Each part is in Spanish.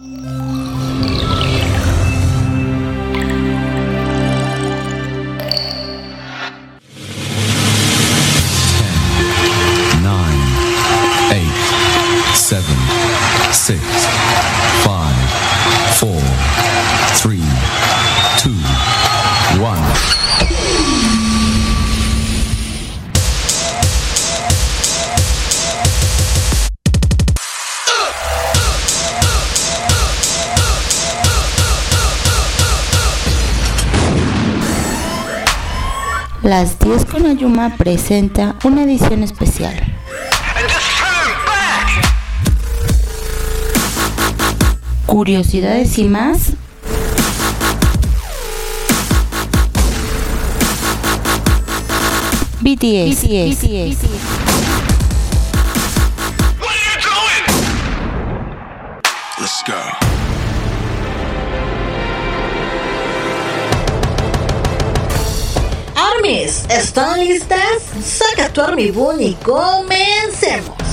mm Presenta una edición especial. Curiosidades y más. BTS. BTS. ¿están listas? Saca tu Army Boon y comencemos.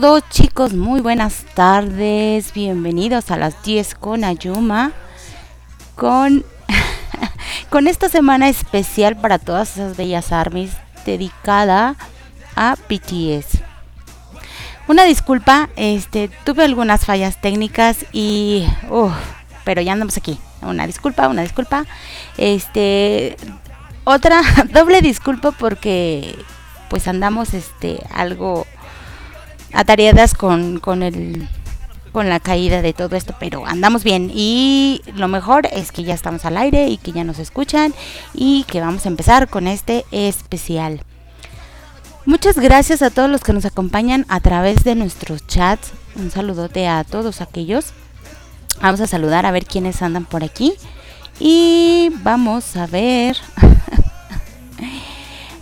Todos chicos, muy buenas tardes, bienvenidos a las 10 con Ayuma, con, con esta semana especial para todas esas bellas armies dedicada a BTS. Una disculpa, este, tuve algunas fallas técnicas y, pero ya andamos aquí. Una disculpa, una disculpa. Este, otra doble disculpa porque, pues andamos, este, algo atareadas con, con el con la caída de todo esto, pero andamos bien y lo mejor es que ya estamos al aire y que ya nos escuchan y que vamos a empezar con este especial. Muchas gracias a todos los que nos acompañan a través de nuestros chats. Un saludote a todos aquellos. Vamos a saludar a ver quiénes andan por aquí. Y vamos a ver.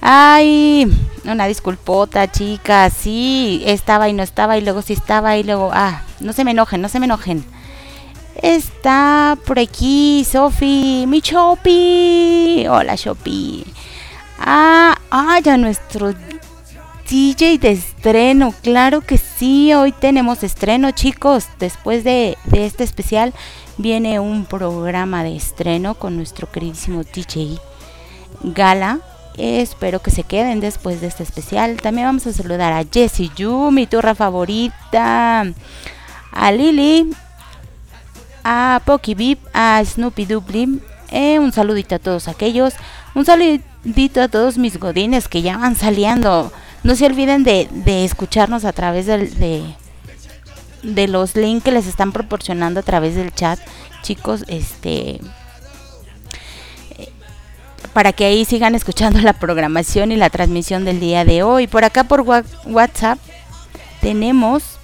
Ay, una disculpota, chicas. Sí, estaba y no estaba y luego sí estaba y luego... Ah, no se me enojen, no se me enojen. Está por aquí Sofi, mi Chopi. Hola, Chopi. Ah, ah, ya nuestro DJ de estreno. Claro que sí, hoy tenemos estreno, chicos. Después de, de este especial viene un programa de estreno con nuestro queridísimo DJ Gala Espero que se queden después de este especial. También vamos a saludar a Jessie Yu, mi turra favorita. A Lily. A Poki Beep. A Snoopy Dupli. Eh, un saludito a todos aquellos. Un saludito a todos mis godines que ya van saliendo. No se olviden de, de escucharnos a través del, de, de los links que les están proporcionando a través del chat. Chicos, este para que ahí sigan escuchando la programación y la transmisión del día de hoy. Por acá por WhatsApp tenemos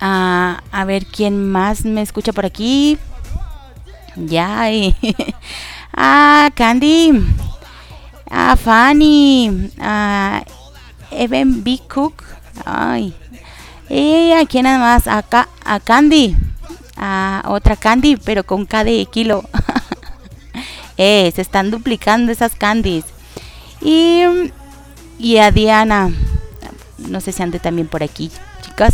a, a ver quién más me escucha por aquí. Ya, a Candy, a Fanny, a Evan B. Cook, ay, y aquí nada más, acá, a Candy, a otra Candy, pero con K de kilo. Eh, se están duplicando esas candies. Y, y a Diana, no sé si ande también por aquí, chicas.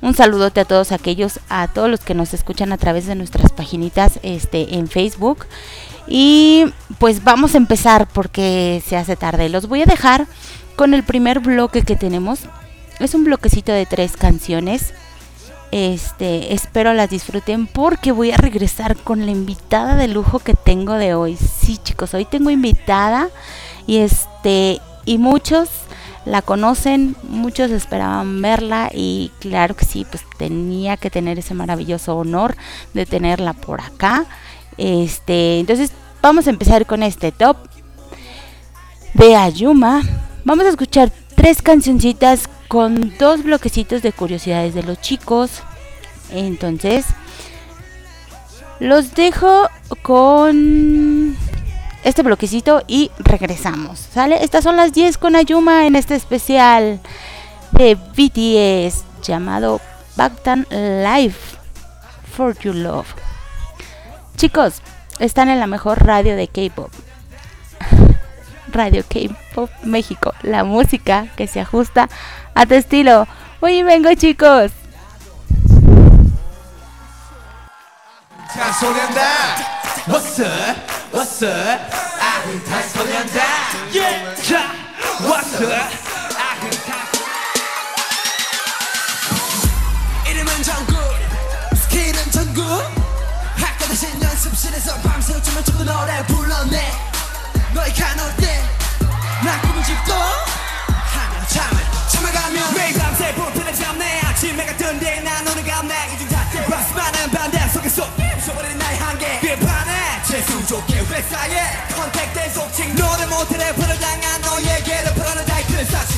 Un saludote a todos aquellos, a todos los que nos escuchan a través de nuestras paginitas este, en Facebook. Y pues vamos a empezar porque se hace tarde. Los voy a dejar con el primer bloque que tenemos. Es un bloquecito de tres canciones. Este, espero las disfruten porque voy a regresar con la invitada de lujo que tengo de hoy. Sí, chicos, hoy tengo invitada y este y muchos la conocen, muchos esperaban verla y claro que sí, pues tenía que tener ese maravilloso honor de tenerla por acá. Este, entonces vamos a empezar con este top de Ayuma. Vamos a escuchar tres cancioncitas con dos bloquecitos de curiosidades de los chicos. Entonces, los dejo con este bloquecito y regresamos. ¿Sale? Estas son las 10 con Ayuma en este especial de BTS llamado Bactan Life for Your Love. Chicos, están en la mejor radio de K-pop. Radio K-Pop México, la música que se ajusta a tu estilo. Hoy vengo chicos. What's up? What's up? Yeah. What's up? 이름은 정국 스킬은 전국 학교 대신 연습실에서 밤새 춤을 추고 노래 불러내 너희 가놓 좋게 회사에 컨택된 속칭. 노래 못해 래퍼를 당한 너에게로 풀어는 타이틀 사실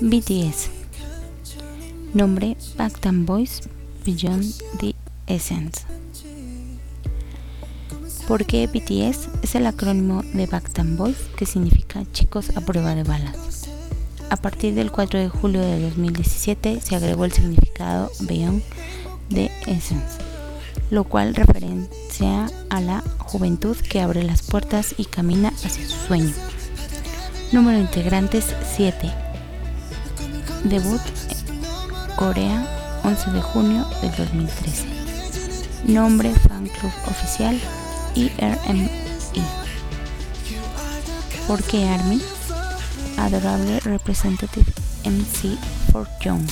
BTS Nombre Back Backstreet Boys Beyond the Essence. Porque BTS es el acrónimo de Back Backstreet Boys que significa chicos a prueba de balas a partir del 4 de julio de 2017 se agregó el significado Beyond the Essence lo cual referencia a la juventud que abre las puertas y camina hacia su sueño. Número de integrantes 7. Debut Corea 11 de junio del 2013. Nombre Fan Club Oficial IRMI. ¿Por qué Army? Adorable Representative MC for Young.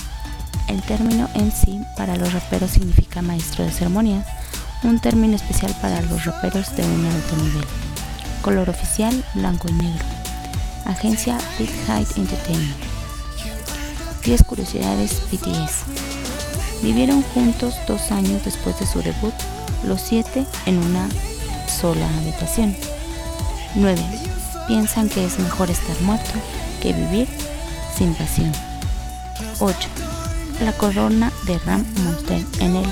El término MC para los raperos significa maestro de ceremonia, un término especial para los raperos de un alto nivel. Color oficial blanco y negro. Agencia Big Height Entertainment. 10 curiosidades BTS. Vivieron juntos dos años después de su debut, los siete en una sola habitación. 9. Piensan que es mejor estar muerto que vivir sin pasión. 8. La corona de Ram Monster en el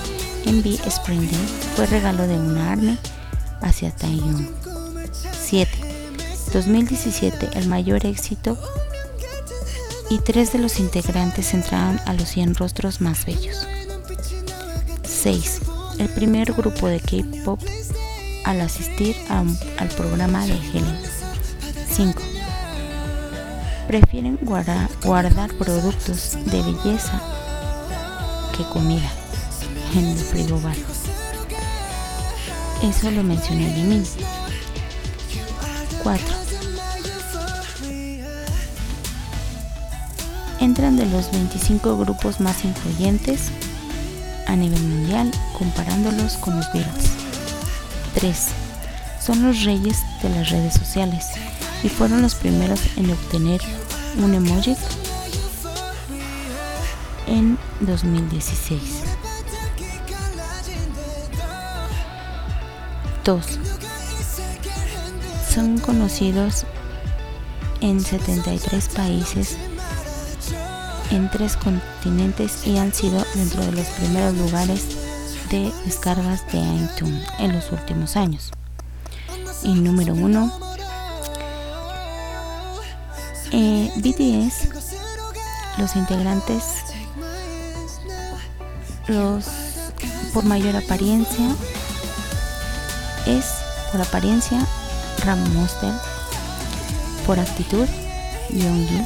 MV Spring Day fue regalo de una army hacia Taeyong. 7. 2017 el mayor éxito y tres de los integrantes entraron a los 100 rostros más bellos. 6. El primer grupo de K-pop al asistir al programa de Helen. 5. Prefieren guarda- guardar productos de belleza que comida en el frigobar. Eso lo mencioné de mí. 4. Entran de los 25 grupos más influyentes a nivel mundial comparándolos con los Beatles. 3. Son los reyes de las redes sociales y fueron los primeros en obtener un emoji en 2016. 2. Son conocidos en 73 países en tres continentes y han sido dentro de los primeros lugares de descargas de iTunes en los últimos años. Y número uno, eh, BTS, los integrantes, los por mayor apariencia, es por apariencia Ram Monster, por actitud Yoongi,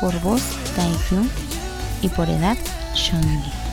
por voz Taehyung y por edad Seunggi.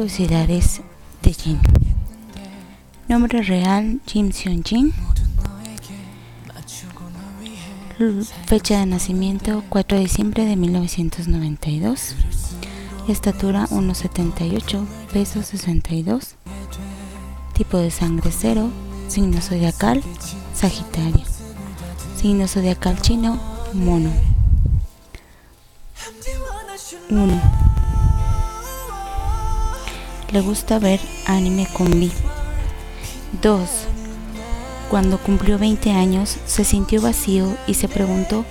Curiosidades de Jin. Nombre real Jim Seon Jin. Fecha de nacimiento 4 de diciembre de 1992. Estatura 1,78, peso 62. Tipo de sangre 0. Signo zodiacal Sagitario. Signo zodiacal chino Mono. 1. Le gusta ver anime con Vi. 2. Cuando cumplió 20 años se sintió vacío y se preguntó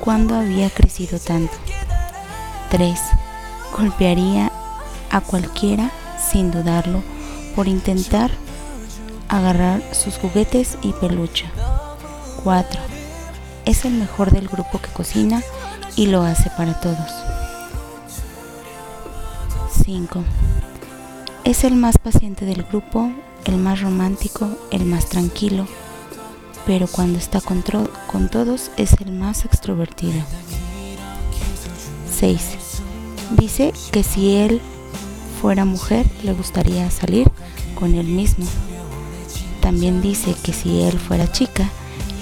cuándo había crecido tanto. 3. Golpearía a cualquiera sin dudarlo por intentar agarrar sus juguetes y peluche. 4. Es el mejor del grupo que cocina y lo hace para todos. 5. Es el más paciente del grupo, el más romántico, el más tranquilo, pero cuando está con, todos es el más extrovertido. 6. Dice que si él fuera mujer le gustaría salir con él mismo. También dice que si él fuera chica,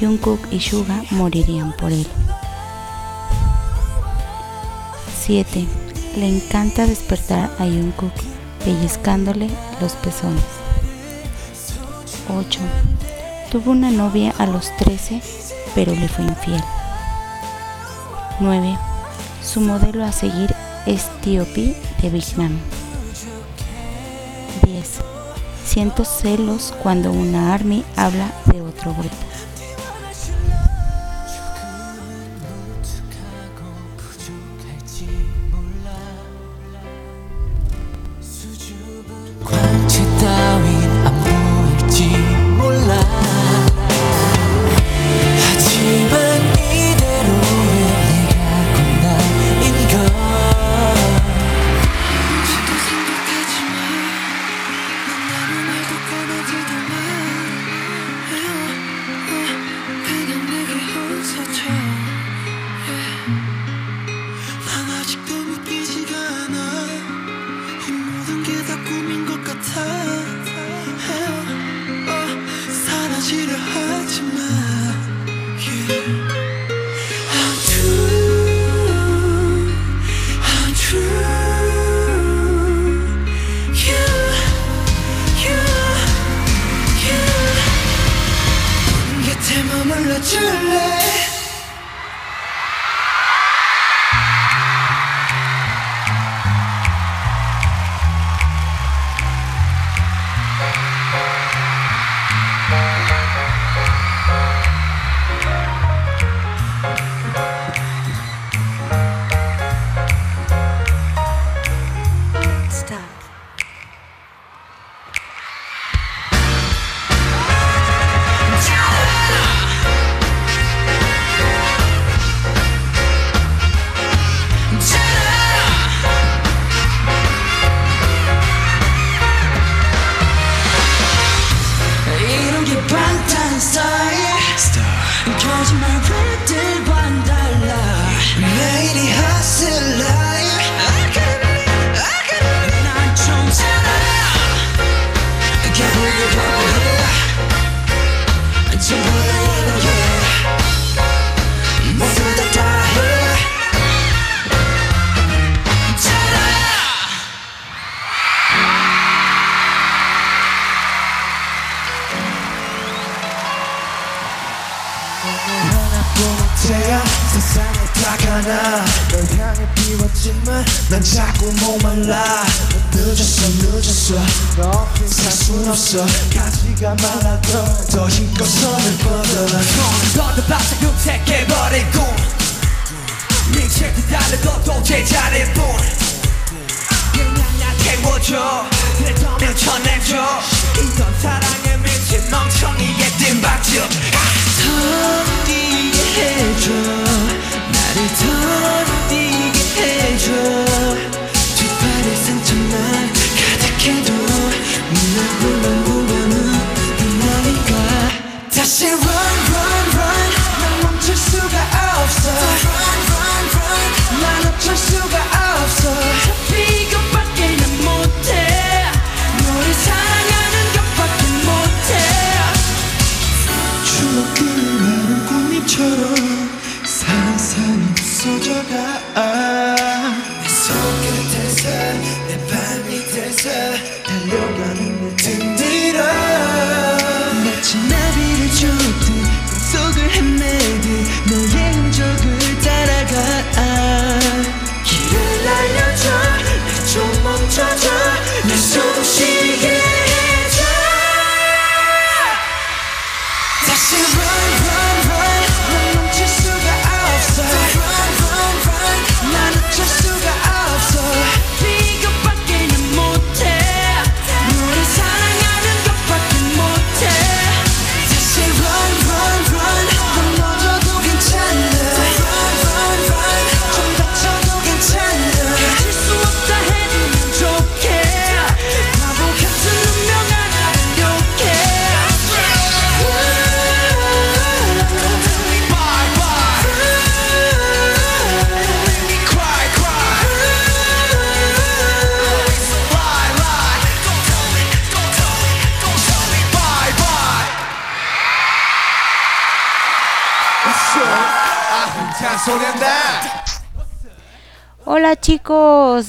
Jungkook y Suga morirían por él. 7. Le encanta despertar a Jungkook pellizcándole los pezones. 8. Tuvo una novia a los 13, pero le fue infiel. 9. Su modelo a seguir es T.O.P. de Bang. 10. Siento celos cuando una ARMY habla de otro grupo.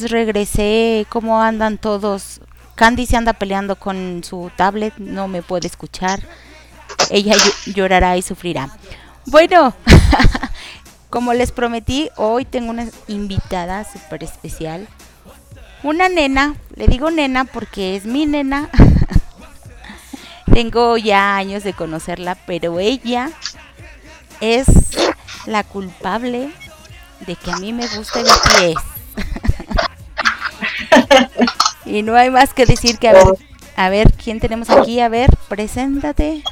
Regresé. ¿Cómo andan todos? Candy se anda peleando con su tablet, no me puede escuchar. Ella llo- llorará y sufrirá. Bueno, como les prometí, hoy tengo una invitada súper especial. Una nena, le digo nena porque es mi nena. tengo ya años de conocerla, pero ella es la culpable de que a mí me guste BTS. Y no hay más que decir que a ver, a ver quién tenemos aquí, a ver, preséntate.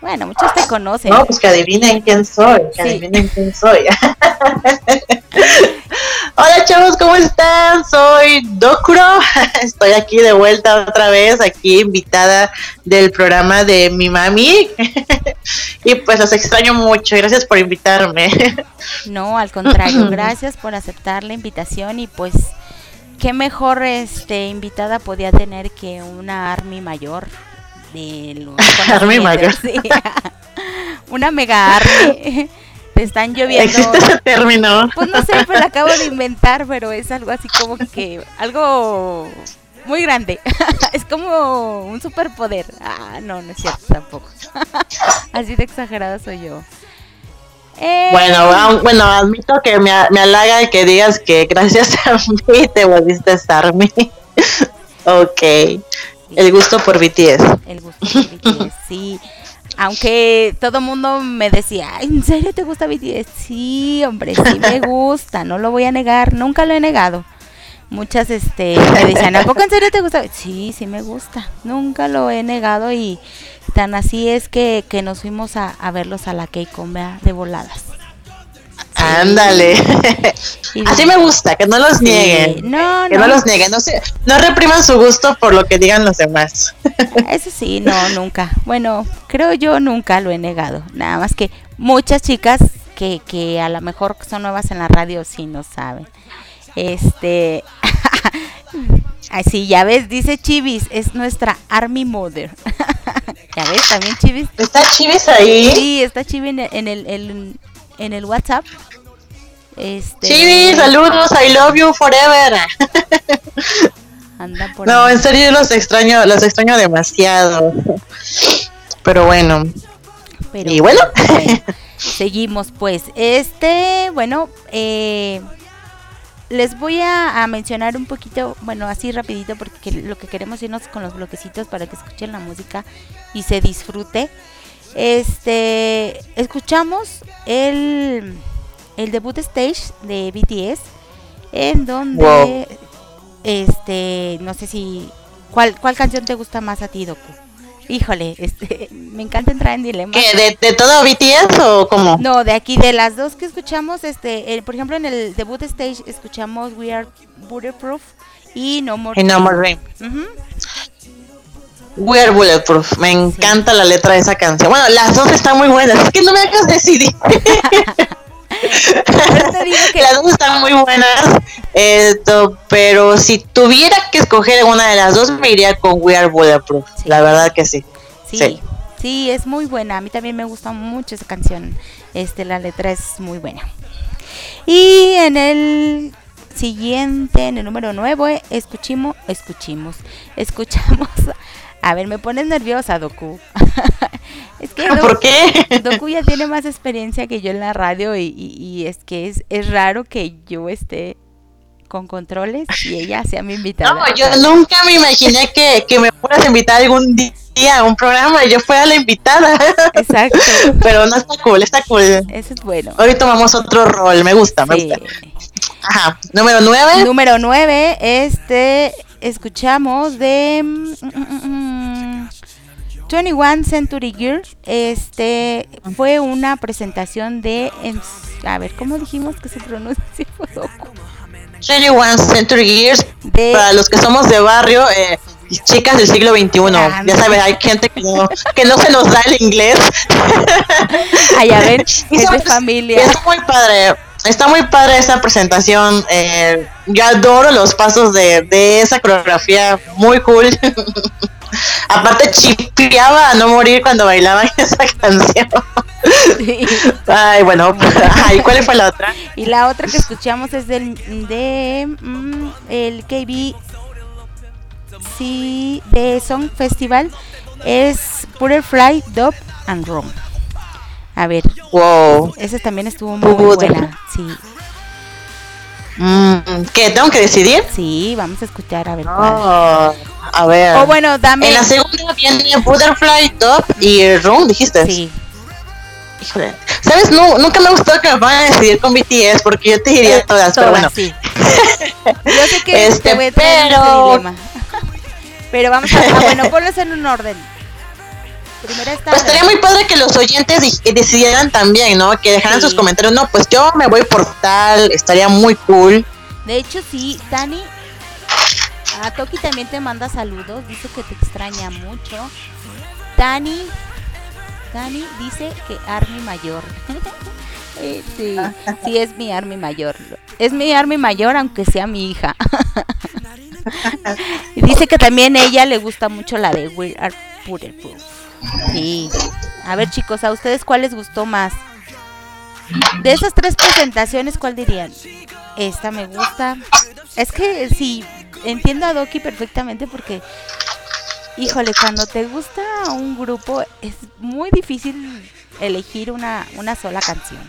Bueno, muchos te conocen. No, pues que adivinen quién soy, que Sí. adivinen quién soy. Hola chavos, ¿cómo están? Soy Dokuro, estoy aquí de vuelta otra vez, aquí invitada del programa de mi mami. y pues los extraño mucho, gracias por invitarme. No, al contrario, gracias por aceptar la invitación y pues qué mejor este invitada podía tener que una Army mayor de los Army mayor. sí. una mega Army. Te están lloviendo. ¿Existe ese término? Pues no sé, pues lo acabo de inventar, pero es algo así como que algo muy grande. es como un superpoder. Ah, no, no es cierto tampoco. así de exagerada soy yo. Eh, Bueno, bueno, admito que me, me halaga que digas que gracias a mí te volviste a estarme. ok, el gusto por BTS. El gusto por BTS, sí. Aunque todo mundo me decía, "Ay, ¿en serio te gusta BTS? Sí, hombre, sí me gusta, no lo voy a negar, nunca lo he negado. Muchas este, me decían, ¿a poco en serio te gusta? Sí, sí me gusta, nunca lo he negado y tan así es que, que nos fuimos a, a verlos a la K-Con de voladas. Ándale. Así me gusta, que no los Sí, nieguen. No, Que no no, los nieguen, no, se, no repriman su gusto por lo que digan los demás. Eso sí, no, nunca. Bueno, creo yo nunca lo he negado. Nada más que muchas chicas que, que a lo mejor son nuevas en la radio sí no saben. Este. Así, ya ves, dice Chivis, es nuestra Army Mother. ya ves, también Chivis. ¿Está Chivis ahí? Sí, está Chivis en el, en el, en el WhatsApp. Este, Chivis, saludos, I love you forever. Anda por No, ahí. en serio los extraño, los extraño demasiado. Pero bueno, Pero y bueno. bueno, Seguimos pues. Este, bueno, eh, les voy a, a mencionar un poquito, bueno, así rapidito, porque lo que queremos irnos con los bloquecitos para que escuchen la música y se disfrute. Este, escuchamos el, el debut stage de BTS, en donde, Wow. este, no sé si, ¿cuál, ¿cuál canción te gusta más a ti, Doku? Híjole, este, me encanta entrar en dilema. ¿Qué? ¿De, de todo BTS o cómo? No, de aquí, de las dos que escuchamos, este, eh, por ejemplo, en el debut stage escuchamos We Are Bulletproof y No More No More Rain. Ujú. We're Bulletproof. Me encanta la letra de esa canción. Bueno, las dos están muy buenas. Es que no me hagas decidir. Pero te digo que- Las dos están muy buenas. Esto, pero si tuviera que escoger una de las dos, me iría con We Are Bulletproof. Sí. La verdad que sí. Sí, Sí. sí, es muy buena. A mí también me gusta mucho esa canción. Este, la letra es muy buena. Y en el siguiente, en el número 9, escuchimos, escuchimos, escuchamos. A ver, me pones nerviosa, Doku. es que Doku- ¿Por qué? Doku ya tiene más experiencia que yo en la radio y, y- y es que es, es raro que yo esté con controles y ella sea mi invitada. No, yo nunca me imaginé que, que me fueras a invitar algún día a un programa y yo fuera la invitada. Exacto. Pero no está cool, está cool. Eso es bueno. Hoy tomamos otro rol, me gusta, me Sí. gusta. Ajá, número 9. Número 9, este, escuchamos de mm, mm, mm, 21 Century Girl. Este, fue una presentación de, en- a ver, ¿cómo dijimos que se pronuncia? 21 Century Years, De, para los que somos de barrio, eh, chicas del siglo XXI. Ah, ya sabes, hay gente que no, que no se nos da el inglés. ay, a ver, es de familia. Está muy padre. Está muy padre esa presentación. Eh, yo adoro los pasos de, de esa coreografía. Muy cool. Aparte, chipeaba a no morir cuando bailaban esa canción. Sí. Ay, bueno. Ay, ¿cuál fue la otra? Y la otra que escuchamos es del de mm, el KB sí, de Song Festival es Butterfly, Dub and Rum. A ver, Wow. esa también estuvo muy buena. Sí, Mm, ¿Qué? ¿Tengo que decidir? sí, vamos a escuchar a ver cuál. Oh, a ver. O bueno, dame. En la segunda viene Butterfly, Top y Room, dijiste. Sí, Híjole. ¿Sabes? No, nunca me gustado que me van a decidir con BTS porque yo te diría eh, todas, pero bueno. sí. Yo sé que Este, te voy a este pero- dilema. Pero vamos a, ah, bueno, ponlos en un orden. Está. Pues estaría muy padre que los oyentes di- decidieran también, ¿no? Que dejaran Sí. sus comentarios. No, pues yo me voy por tal, estaría muy cool. De hecho, sí, Dani. A Toki también te manda saludos. Dice que te extraña mucho. Dani. Dani dice que Army Mayor. Eh, sí, sí, es mi Army Mayor. Es mi Army Mayor, aunque sea mi hija. dice que también a ella le gusta mucho la de We Are. Sí. A ver, chicos, ¿a ustedes cuál les gustó más? De esas tres presentaciones, ¿cuál dirían? Esta me gusta. Es que sí, entiendo a Doki perfectamente porque, híjole, cuando te gusta un grupo es muy difícil elegir una, una sola canción.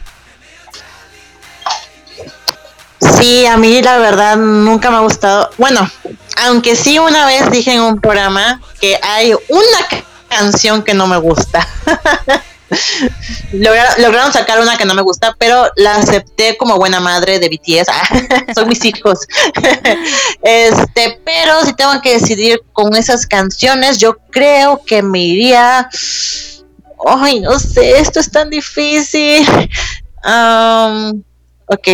Sí, a mí la verdad nunca me ha gustado. Bueno, aunque sí una vez dije en un programa que hay una canción que no me gusta. Logra- lograron sacar una que no me gusta, pero la acepté como buena madre de BTS. Ah, Son mis hijos. este, pero si tengo que decidir con esas canciones, yo creo que me iría. Ay, no sé, esto es tan difícil. Um, ok.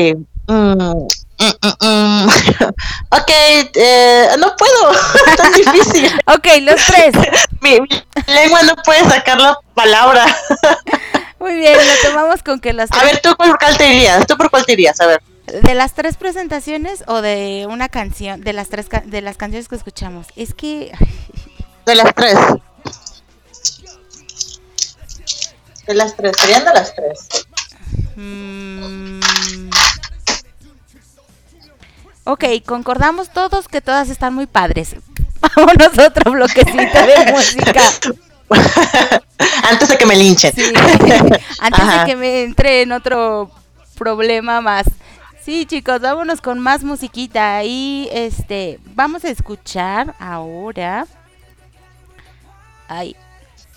Mm, mm, mm, mm. ok, eh, no puedo, es tan difícil. Ok, los tres. Mi, mi lengua no puede sacar la palabra. Muy bien, lo tomamos con que las A tres. ver, ¿tú por cuál te irías? ¿Tú por cuál te irías? A ver. ¿De las tres presentaciones o de una canción? De las tres de las canciones que escuchamos. Es que. De las tres. De las tres, serían de las tres. mm, ok, concordamos todos que todas están muy padres. Vámonos a otro bloquecito de música. Antes de que me linchen. Sí, antes Ajá. de que me entre en otro problema más. Sí, chicos, vámonos con más musiquita y este, vamos a escuchar ahora. Ay,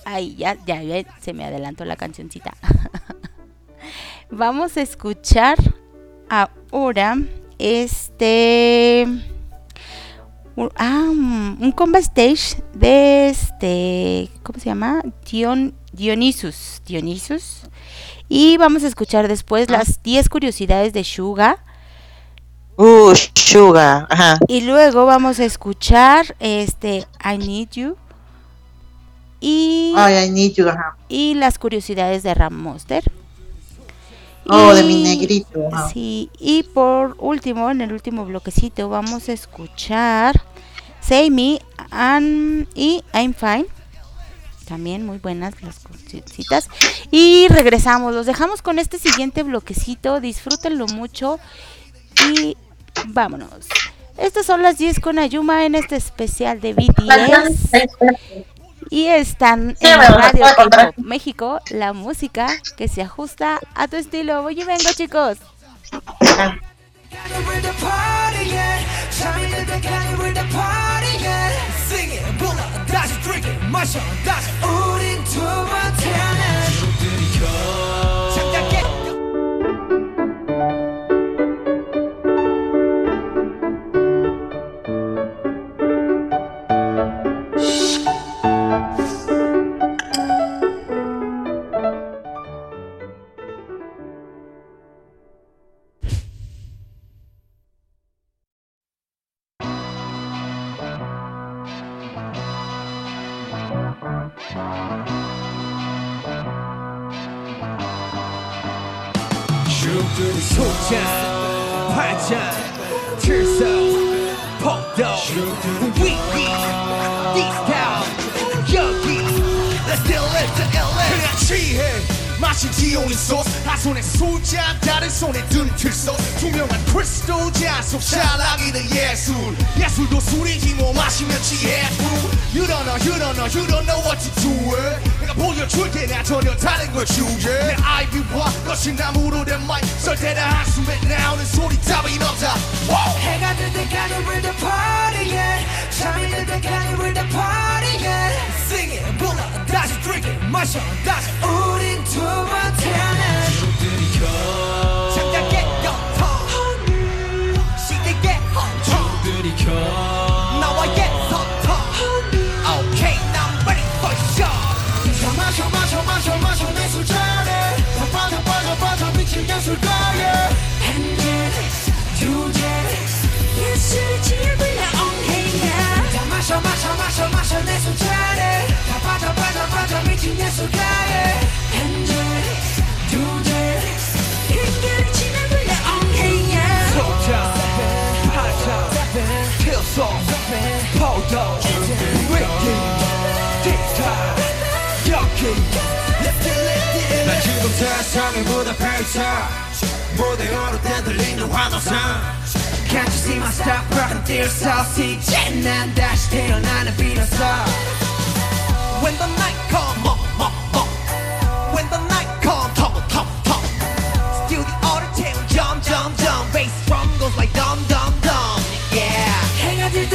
ay, ya, ya, ya se me adelantó la cancioncita. vamos a escuchar ahora este un, ah, un combo stage de este ¿cómo se llama? Dion, Dionysus Dionysus y vamos a escuchar después las 10 curiosidades de Suga Uh, Sugar. Ajá. y luego vamos a escuchar este I Need You y, I need you. Ajá. y las curiosidades de Ram Monster Oh, de mi negrito. Sí, y por último, en el último bloquecito, vamos a escuchar Say Me and, y I'm Fine. También muy buenas las cositas. Y regresamos, los dejamos con este siguiente bloquecito. Disfrútenlo mucho y vámonos. Estas son las 10 con Ayuma en este especial de BTS. Y están Sí, en Radio México, la música que se ajusta a tu estilo. Voy y vengo, chicos. 마신 지온이 소스. 한 손에 술잔 다른 손에 든 틀소 투명한 크리스탈 잔속 샤라기는 예술. 예술도 술이지 뭐 마시면 취해. You don't know you don't know you don't know what to do it 내가 보여줄 때나 전혀 다른 걸 주제 내 아이비와 거친 나무로 된 마이크 설 때나 한숨에 나오는 소리 답이 없다! 해가 뜰 때까지 we're the party, yeah. 잠이 들 때까지 we're the party, yeah. Sing it, 불러, 마셔, 다시. 우린 두 번째는 잠깐 깨어터. 시대의 헌터 나와의 서터. Okay, I'm ready for show 다 마셔 마셔 마셔 마셔 내 술잔에. 다 빠져 빠져 빠져 미친 예술가에. 두잔 예술의 집 빠져 미친 예술가에 한잔 두잔 예술의 집을 엉해야 소자 파자 필소 포도 위기 디스타 여기 Let's get it, get 난 it 지금 세상의 무대 펼쳐 무대 오를 때 들리는 환호성 Can't you see my stop rockin' dear sauce 이제 난 다시 태어나는 비로소 When the night come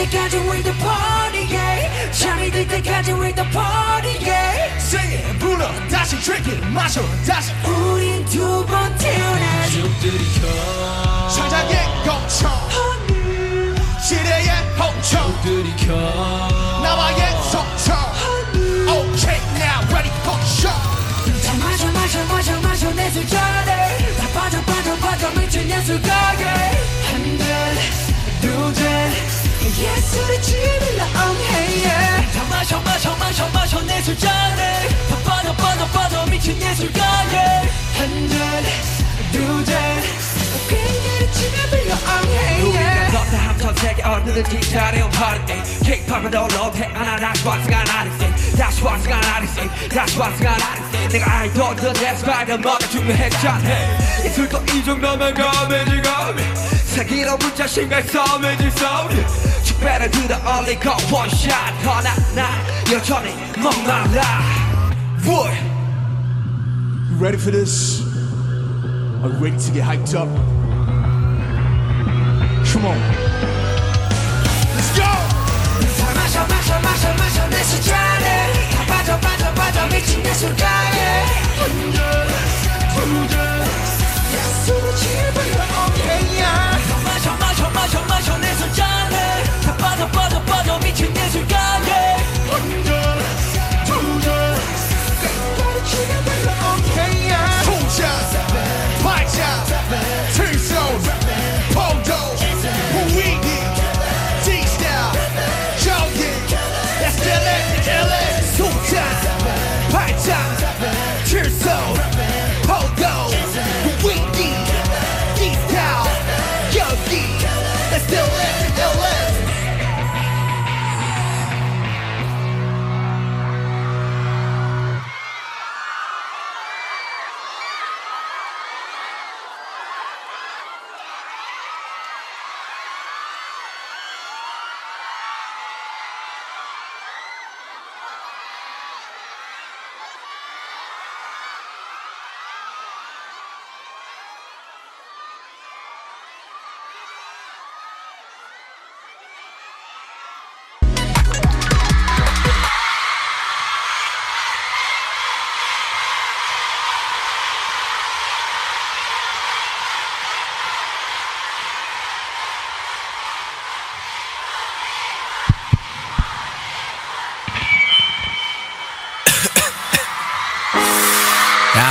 때까지 we're the party, yeah. 잠이 들 때까지 we're the party, yeah. Sing it 불러 다시 drink it 마셔 다시. 우린 두번 태어난 천장의 공청 시대의 홍청 나와의 소청 Okay now ready for show. 다 마셔 마셔 마셔 마셔 내 술잔에 다 빠져 빠져 빠져 미친 두잔 예술의 집을 엉해야 다 마셔 마셔 마셔 마셔 내 술잔에 다 빠져 빠져 빠져 미친 예술가에 한잔 두잔 그녀의 집을 엉해야 걷다 한턴 세계 어느든지 잘해온 파리데 킥팝은 올라오대 하나 다시 왔으가 나리세. 다시 왔으가 나리세. 다시 왔으가 나리세. 내가 알던 내 스파이더 뭐가 중요했잖아 예술도 이 정도면 감이지 감이 세기로 문자 신갈 싸움이지 싸움이 축배를 들어 올리고 원샷 하나 나 여전히 목말라 What? You ready for this? Are you ready to get hyped up? Come on. Let's go! 마셔 마셔 마셔 마셔 내 술잔에 다 빠져 빠져 빠져 미친 내 술가에 술을 취해버려 오케이야 마셔 마셔 마셔 마셔 내 술잔에 다 빠져 빠져 미친 내 술가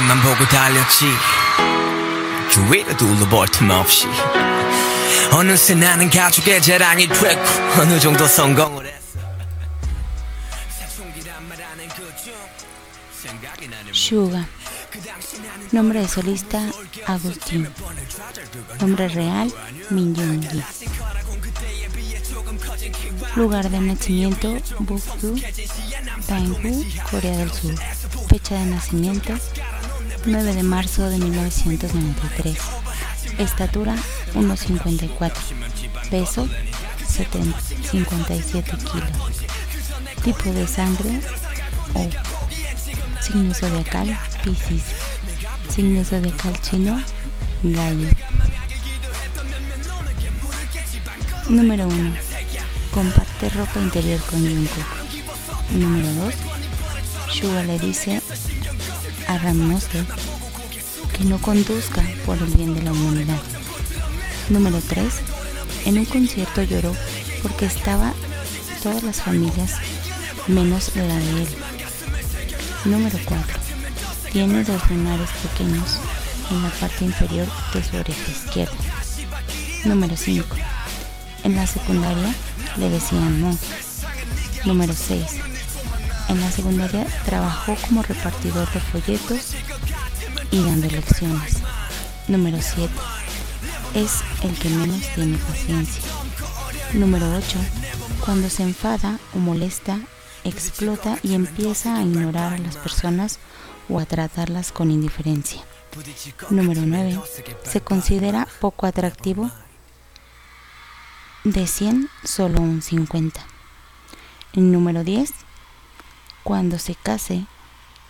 앞만 보고 달렸지 주위를 둘러볼 틈 없이 어느새 나는 가족의 자랑이 됐고 어느 정도 성공을 했어 사춘기란 말 하는 그중 생각이 나는 Suga. Nombre de solista Agustín. Nombre real Min Young-gi. Lugar de nacimiento Bukdu, Daegu, Corea del Sur. Fecha de nacimiento 9 de marzo de 1993. Estatura 1,54. Peso 70 57 kilos. Tipo de sangre O. Signo zodiacal Piscis. Signo zodiacal chino Gallo. Número 1. Comparte ropa interior con Jungkook. Número 2. Suga le dice Ramnose que no conduzca por el bien de la humanidad. Número 3. En un concierto lloró porque estaba todas las familias menos la de él. Número 4. Tiene dos lunares pequeños en la parte inferior de su oreja izquierda. Número 5. En la secundaria le decían no. Número 6. En la secundaria trabajó como repartidor de folletos y dando lecciones. Número 7. Es el que menos tiene paciencia. Número 8. Cuando se enfada o molesta, explota y empieza a ignorar a las personas o a tratarlas con indiferencia. Número 9. Se considera poco atractivo. De 100, solo un 50. El número 10. Cuando se case,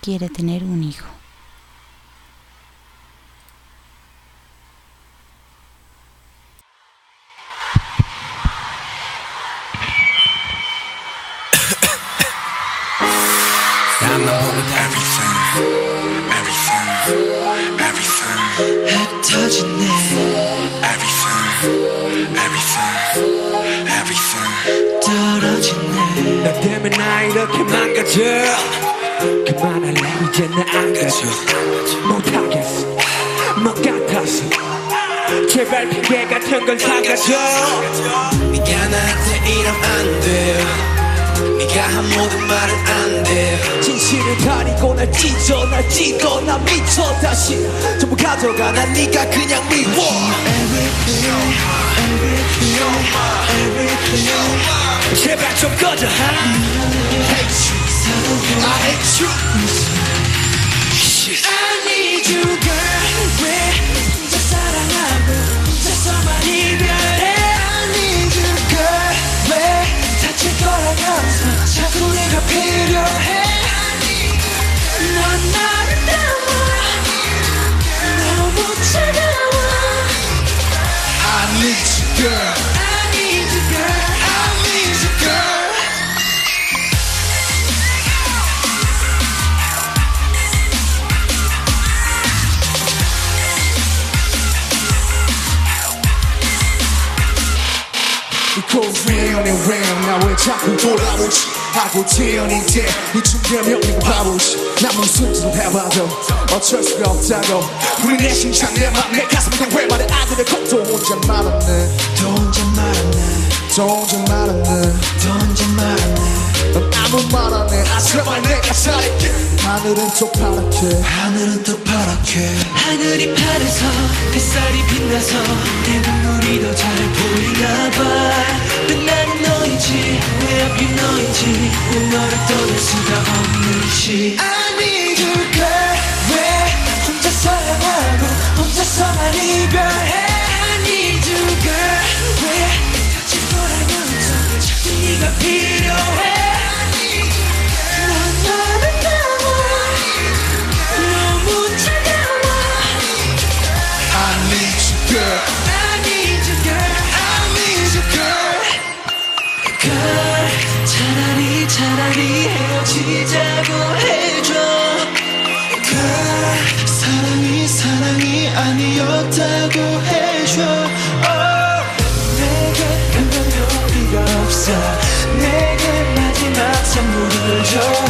quiere tener un hijo. 때문에 나 이렇게 망가져. 그만할래 이제 나안 가져. 못하겠어 못 같아서. 제발 핑계 같은 건 사가져 네가 나한테 이러면 안 돼. 네가 한 모든 말은 안 돼. 진실을 가리고 날 찢어 날 찢어 나 미쳐 다시 전부 가져가 난 네가 그냥 미워 제발 좀 꺼져 하 Hate you, I hate you. I need you 자꾸 네가 필요해 넌 나를 담아 너무 차가워 I need you girl I need you girl I need you girl Go real 연의 왜나왜 자꾸 돌아오지 하고 태연이 돼 이쯤 되면 이거 바보지 난 무슨 짓을 해봐도 어쩔 수가 없다고 우리 내 심장 내맘내 가슴 동왜 말해 아들의 것도 혼자 말았네 또 혼자 말았네 또 혼자 말았네 또 혼자 말았네 넌 아무 말 안해 아 제발 내가 살릴게 하늘은 또 파랗게. 하늘은 또 파랗게. 하늘이 파래서 햇살이 빛나서 내 눈물이 더 잘 보이나 봐근 나는 너이지 내 앞이 너이지 왜 너를 떠날 수가 없는지. I need you girl 왜 혼자서 향하고 혼자서만 이별해 I need you girl 왜 같이 돌아가면서 자꾸 네가 필요해 차라리 차라리 헤어지자고 해줘. girl 사랑이 사랑이 아니었다고 해줘. oh. 내게 그런 별이가 없어. 내게 마지막 선물을 줘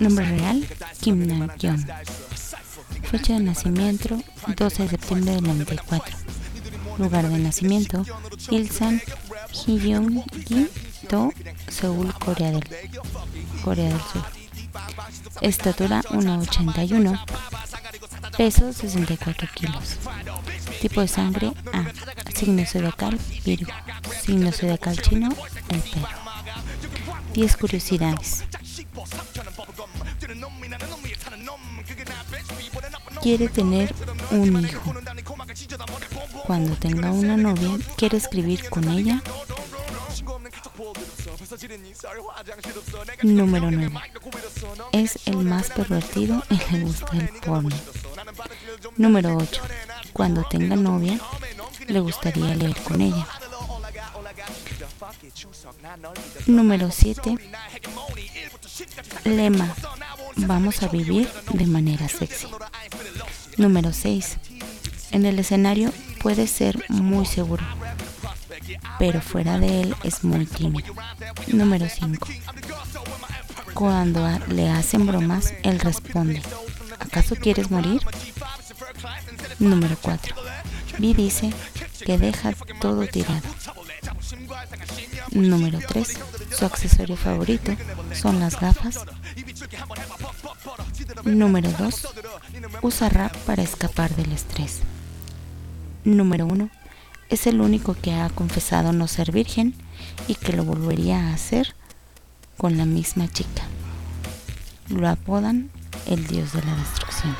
Nombre real Kim Nam-yeon. Fecha de nacimiento 12 de septiembre del 94. Lugar de nacimiento Ilsan Hyun-gi, Do, Seúl, Corea del, Corea del Sur. Estatura 1,81. Peso 64 kilos. Tipo de sangre A. Signo zodiacal Virgo. Signo zodiacal chino El perro. 10 curiosidades. Quiere tener un hijo. Cuando tenga una novia, quiere escribir con ella. Número 9. Es el más pervertido y le gusta el porno. Número 8. Cuando tenga novia, le gustaría leer con ella. Número 7. Lema. Vamos a vivir de manera sexy. Número 6. En el escenario puede ser muy seguro, pero fuera de él es muy tímido. Número 5. Cuando le hacen bromas, él responde, ¿acaso quieres morir? Número 4. Vi dice que deja todo tirado. Número 3. Su accesorio favorito son las gafas. Número 2. Usa rap para escapar del estrés. Número 1. Es el único que ha confesado no ser virgen y que lo volvería a hacer con la misma chica. Lo apodan el dios de la destrucción.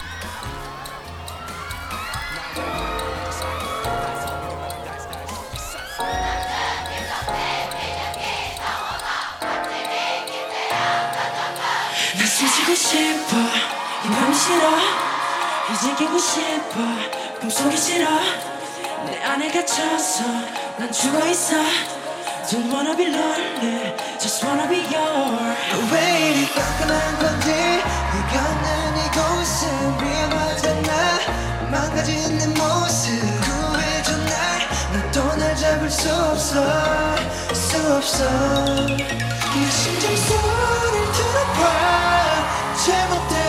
나 숨쉬고 싶어. 이 밤이 싫어. 이제 깨고 싶어. 꿈속이 싫어. 내 안에 갇혀서 난 죽어있어. Don't wanna be lonely. Just wanna be yours. 왜 이리 깜깜한 건지 네가 없는 이곳은 위험하잖아. 망가진 내 모습 구해줘 날넌또날 잡을 수 없어. 수 없어. 이 심장 소리를 들어봐 잘못된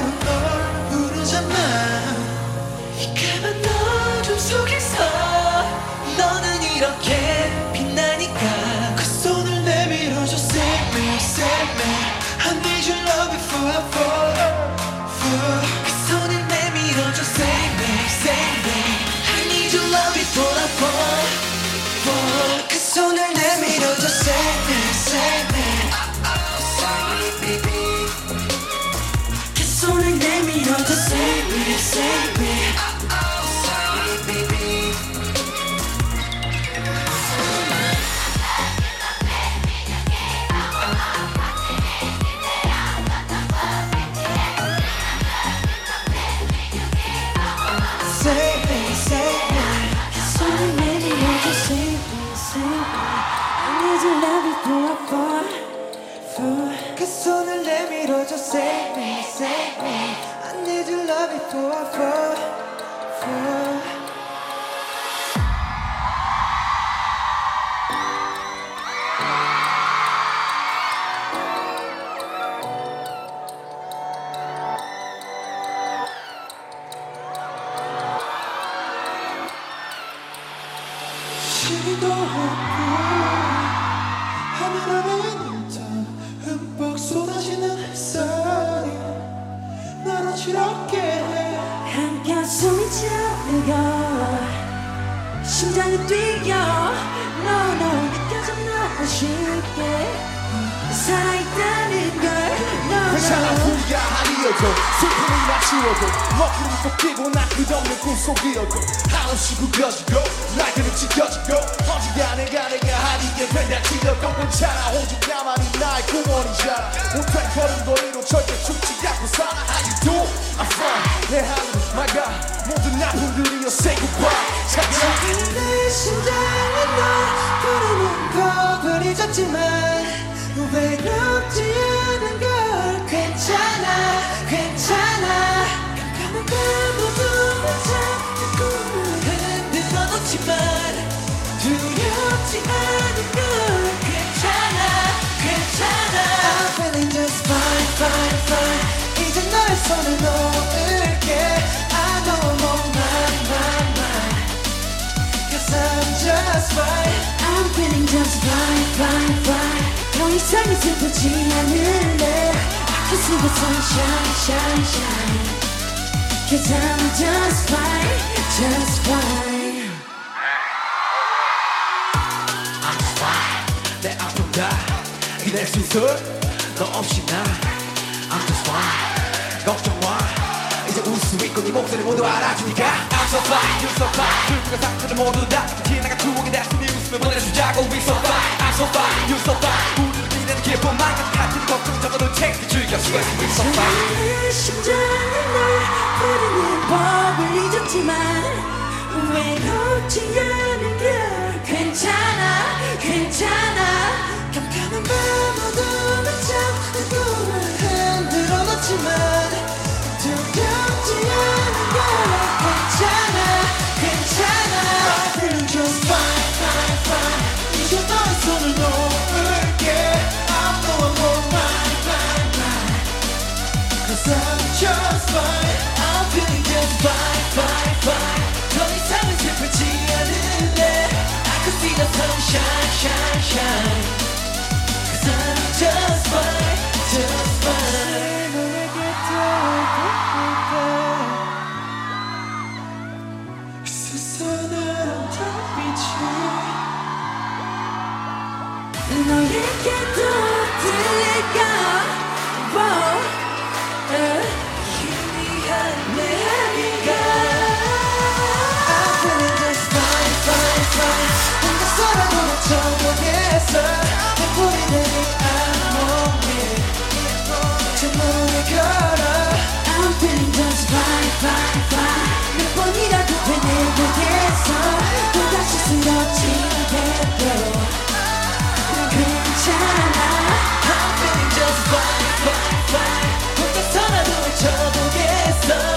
손을 내밀어줘 Save me, save me I need your love before I fall, fall 하리어도 슬픔이 나 치워도 먹구름 속 끼고 나 끝없는 꿈속이어도 한없이 구겨지고 날 그는 지켜지고 언젠가 내가 내가 하리게 된다 치려도 괜찮아. 오직 나만이 나의 구원이잖아. 못할 걸음걸이로 절대 죽지 않고 살아. How you do? I'm fine. 내 하루 my God 모든 아픔들이여 say goodbye 차차 내 심장은 널 부르는 I'm just fine fine fine 더 이상 슬프지 않을래 see the sunshine shine shine Cause I'm just fine just fine 내 아픔 너 없이 나 I'm just fine 걱정 마 이제 웃을 수 있고 네 목소리 모두 알아주니까. I'm so fine you're so fine 불편한 상태를 모두 다 지나가 추억이 됐으니 웃으며 보내주자고. We so fine I'm so fine you're so fine 우리를 기대는 기쁨만 같은 걱정 적어도 챙겨 즐겨 We so fine 내 심장은 널 부르는 법을 잊었지만 외롭지 않은 게 괜찮아 괜찮아. 깜깜한 밤 어둠에 잠든 꿈을 흔들어 놓지만 fine 더 이상은 슬프지 않을래 I could see the sunshine shine shine Cause I'm just fine just fine 너에게 더 스산한 달빛이 너에게도 들릴까 wow. 정원에서 내 뿌리 내린 안목에 창문을 걸어 I'm feeling just fine fine fine. 몇 번이라도 되뇌보겠어 또다시 쓰러지게도 난 괜찮아. I'm feeling just fine, fine, fine. 혼자서라도 외쳐보겠어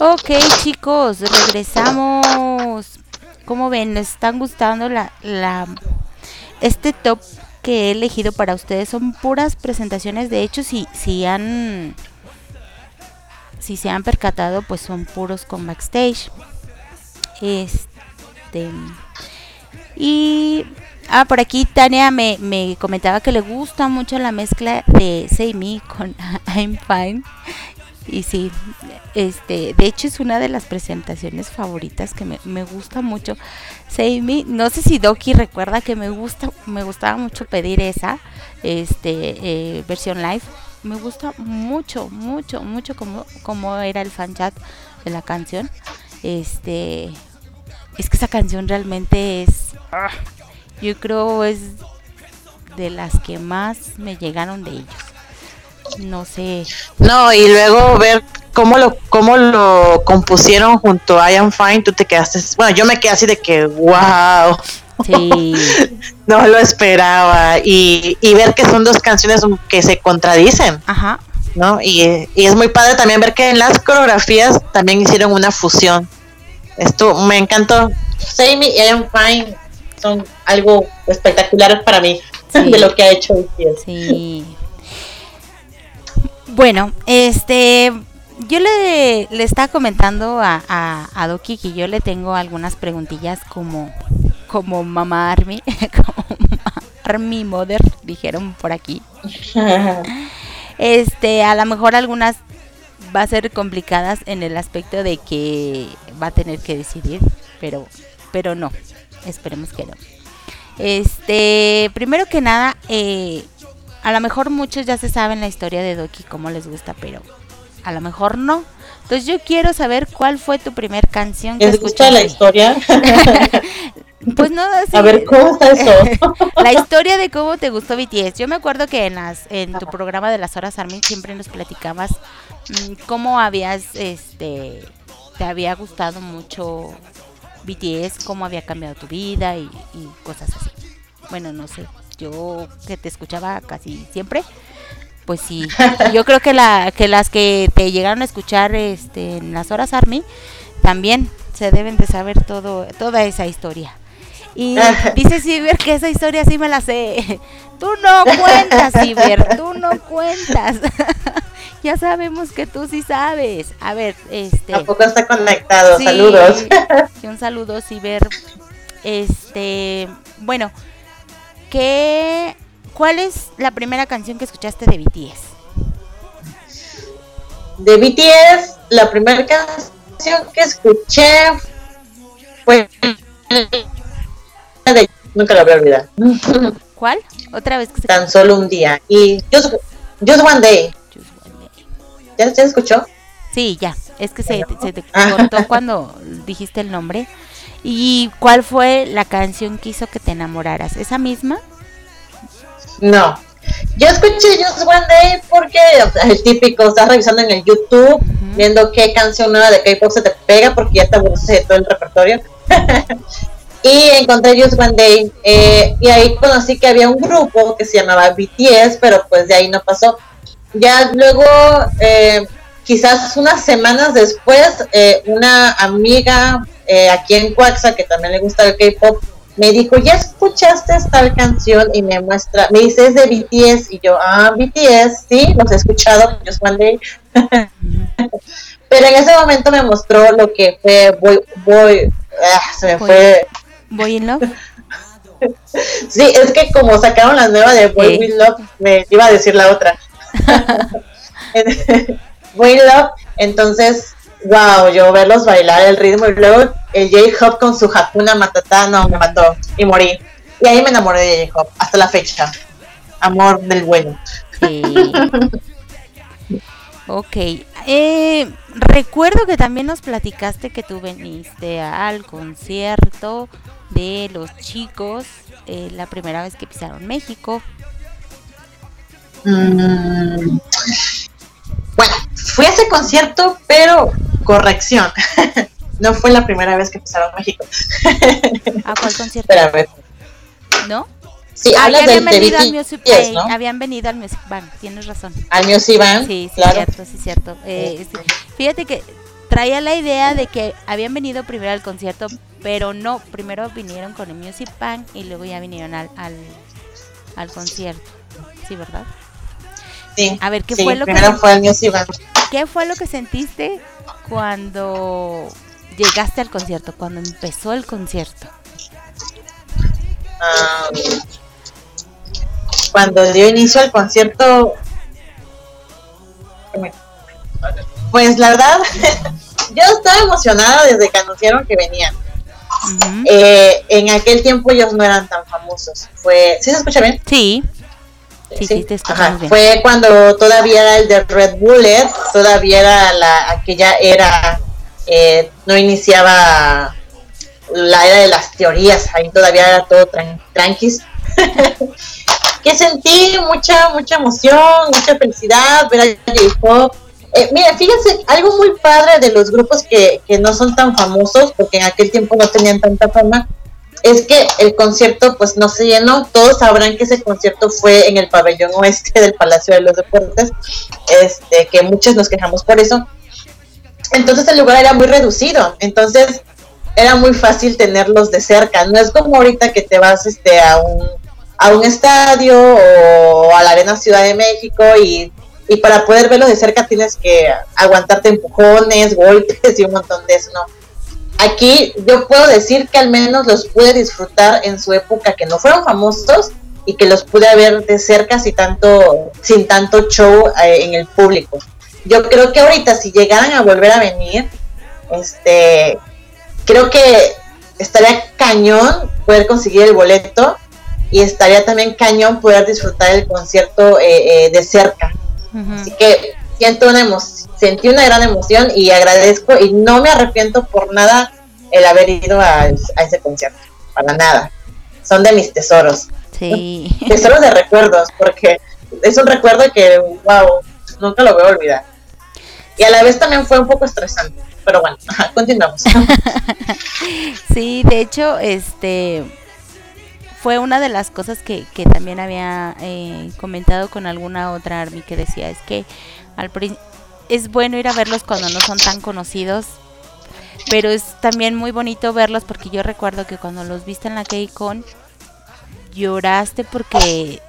Ok chicos, regresamos. ¿Cómo ven? ¿Les están gustando la, la este top que he elegido para ustedes? Son puras presentaciones. De hecho, si, si han si se han percatado, pues son puros con backstage. Este y ah, por aquí Tania me, me comentaba que le gusta mucho la mezcla de Say Me con I'm Fine. Y sí, este, de hecho es una de las presentaciones favoritas que me, me gusta mucho. Me, no sé si Doki recuerda que me gusta, me gustaba mucho pedir esa, este, eh, versión live. Me gusta mucho, mucho, mucho como, como era el fan chat de la canción. Este, es que esa canción realmente es, ah, yo creo es de las que más me llegaron de ellos. No sé. No, y luego ver cómo lo, cómo lo compusieron junto a Ian Fine, tú te quedaste, bueno, yo me quedé así de que, wow. Sí. no lo esperaba. Y, y ver que son dos canciones que se contradicen. Ajá. ¿no? Y, y es muy padre también ver que en las coreografías también hicieron una fusión. Esto me encantó. Sammy y Ian Fine son algo espectacular para mí Sí. de lo que ha hecho. Sí. Bueno, este, yo le, le estaba comentando a, a, Doki que yo le tengo algunas preguntillas como, como mamá Army, como Army Mother, dijeron por aquí. Este, a lo mejor algunas va a ser complicadas en el aspecto de que va a tener que decidir, pero, pero no, esperemos que no. Este, primero que nada, eh, a lo mejor muchos ya se saben la historia de Doki, cómo les gusta, pero a lo mejor no. Entonces yo quiero saber cuál fue tu primer canción que ¿Les gusta la escuchaste. historia? Pues no, sí, A ver, ¿cómo está eso? la historia de cómo te gustó BTS. Yo me acuerdo que en las en tu programa de las horas Armin siempre nos platicabas mm, cómo habías este te había gustado mucho BTS, cómo había cambiado tu vida y, y cosas así. Bueno, no sé, yo que te escuchaba casi siempre, pues sí. Yo creo que la que las que te llegaron a escuchar este en las horas Army también se deben de saber todo toda esa historia. Y dice Ciber que esa historia sí me la sé. Tú no cuentas, Ciber, tú no cuentas. ya sabemos que tú sí sabes. A ver, este. Tampoco está conectado. sí, Saludos. un saludo, Ciber. Este, bueno, ¿qué, ¿cuál es la primera canción que escuchaste de BTS? De BTS, la primera canción que escuché fue de nunca la voy a olvidar. ¿Cuál? Otra vez que se Tan solo un día. Y Just, Just One Day. Just One Day. ¿Ya se escuchó? Sí, ya. Es que se, se te Ah. cortó cuando dijiste el nombre. ¿Y cuál fue la canción que hizo que te enamoraras? ¿Esa misma? No. Yo escuché Just One Day porque o sea, el típico, estás revisando en el YouTube, viendo qué canción nueva de K-pop se te pega porque ya te aburriste de todo el repertorio. y encontré Just One Day eh, y ahí conocí que había un grupo que se llamaba BTS, pero pues de ahí no pasó. Ya luego, eh, quizás unas semanas después, eh, una amiga eh, aquí en Coaxa que también le gusta el K-pop me dijo, ¿ya escuchaste tal canción? Y me muestra, me dice, es de BTS. Y yo, ah, BTS, sí, los he escuchado, One Day. Pero en ese momento me mostró lo que fue Boy, Boy, ah, se me Boy. fue. Boy in Love. Sí, es que como sacaron la nueva de Boy Sí. With Love, me iba a decir la otra. Boy in Love, entonces, wow, yo verlos bailar el ritmo y luego el J-Hop con su Hakuna Matata, no, me mató y morí. Y ahí me enamoré de J-Hop, hasta la fecha. Amor del bueno. Sí. Ok. Eh, recuerdo que también nos platicaste que tú veniste al concierto de los chicos eh, la primera vez que pisaron México. Mm, Bueno, fui a ese concierto, pero corrección. No fue la primera vez que pisaron México. ¿A cuál concierto? Espérame. ¿No? Sí, Ah, hablas habían del de venido al Music eh, ¿no? Habían venido al Music Bank, tienes razón. Al Music Band, Sí, sí, claro. cierto, sí, cierto. Eh, sí. Fíjate que traía la idea de que habían venido primero al concierto, pero no, primero vinieron con el Music Bank y luego ya vinieron al, al, al concierto. Sí, ¿verdad? Sí. A ver, ¿qué sí, fue lo que primero fue el Music Bank. ¿Qué fue lo que sentiste cuando llegaste al concierto, cuando empezó el concierto? Ah, cuando dio inicio al concierto, pues la verdad, yo estaba emocionada desde que anunciaron que venían. Eh, en aquel tiempo ellos no eran tan famosos. Fue, ¿sí se escucha bien? Sí. Sí, sí, te escuchamos Ajá, bien. Fue cuando todavía era el de Red Bullet, todavía era la aquella era, eh, no iniciaba la era de las teorías, ahí todavía era todo tran tranquis. que sentí mucha, mucha emoción, mucha felicidad ver a J-Pop. Eh, mira, fíjense, algo muy padre de los grupos que, que no son tan famosos, porque en aquel tiempo no tenían tanta fama, es que el concierto pues no se llenó. Todos sabrán que ese concierto fue en el pabellón oeste del Palacio de los Deportes, este, que muchos nos quejamos por eso. Entonces el lugar era muy reducido, entonces era muy fácil tenerlos de cerca. No es como ahorita que te vas este, a un a un estadio o a la Arena Ciudad de México y, y para poder verlos de cerca tienes que aguantarte empujones, golpes y un montón de eso, ¿no? Aquí yo puedo decir que al menos los pude disfrutar en su época que no fueron famosos y que los pude ver de cerca sin tanto, sin tanto show eh, en el público. Yo creo que ahorita si llegaran a volver a venir, este, creo que estaría cañón poder conseguir el boleto y estaría también cañón poder disfrutar el concierto eh, eh, de cerca. Así que siento una emo sentí una gran emoción y agradezco y no me arrepiento por nada el haber ido a, a ese concierto, para nada. Son de mis tesoros, Sí. tesoros de recuerdos, porque es un recuerdo que, wow, nunca lo voy a olvidar. Y a la vez también fue un poco estresante, pero bueno, continuamos. Sí, de hecho, este fue una de las cosas que, que también había eh, comentado con alguna otra army que decía es que al es bueno ir a verlos cuando no son tan conocidos, pero es también muy bonito verlos porque yo recuerdo que cuando los viste en la K-Con lloraste porque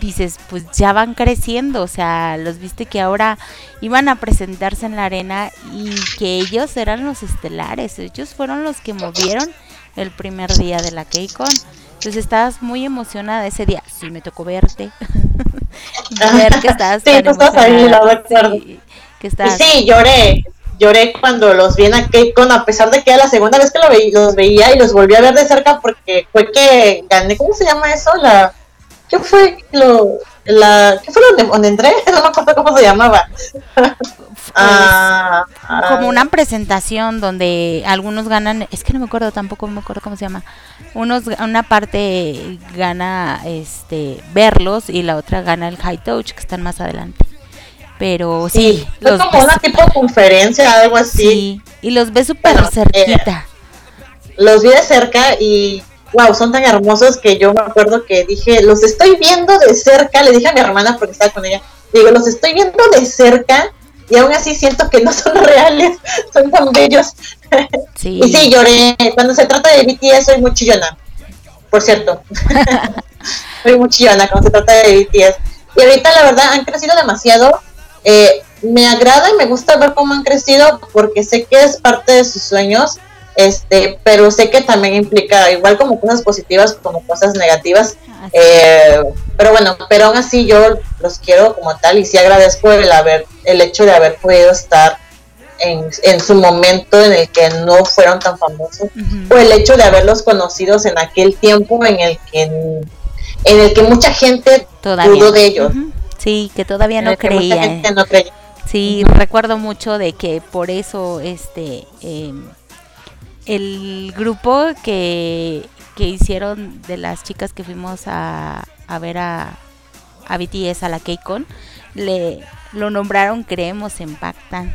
dices, pues ya van creciendo, o sea, los viste que ahora iban a presentarse en la arena y que ellos eran los estelares, ellos fueron los que movieron el primer día de la K-Con. Entonces estabas muy emocionada ese día. Sí, me tocó verte. Ver que estabas Sí, tú estás ahí, lo recuerdo. Sí, que sí, lloré. Lloré cuando los vi en la K-Con, a pesar de que era la segunda vez que lo los veía y los volví a ver de cerca porque fue que gané, ¿cómo se llama eso? La, ¿Qué fue lo, la, ¿qué fue donde, donde entré? No me acuerdo cómo se llamaba. Ah, ah, como una presentación donde algunos ganan, es que no me acuerdo tampoco, no me acuerdo cómo se llama. Unos una parte gana este verlos y la otra gana el high touch que están más adelante. Pero sí, sí, fue los como ves una tipo conferencia, algo así. sí, y los ves súper Bueno, eh, cerquita. Los vi de cerca y wow, son tan hermosos que yo me acuerdo que dije, los estoy viendo de cerca, le dije a mi hermana porque estaba con ella, digo, los estoy viendo de cerca y aún así siento que no son reales, son tan bellos. sí. Y sí, lloré. Cuando se trata de BTS soy muy chillona, por cierto. soy muy chillona cuando se trata de BTS. Y ahorita la verdad han crecido demasiado. Eh, me agrada y me gusta ver cómo han crecido porque sé que es parte de sus sueños, este, pero sé que también implica igual como cosas positivas como cosas negativas. Eh, pero bueno, pero aún así yo los quiero como tal y sí agradezco el haber, el hecho de haber podido estar en, en su momento en el que no fueron tan famosos o el hecho de haberlos conocidos en aquel tiempo en el que en el que mucha gente Todavía. dudó de ellos. Sí, que todavía en no creía. gente no creía. Sí, recuerdo mucho de que por eso este em, el grupo que, que hicieron de las chicas que fuimos a, a ver a, a BTS a la KCON le lo nombraron Creemos en Pactan.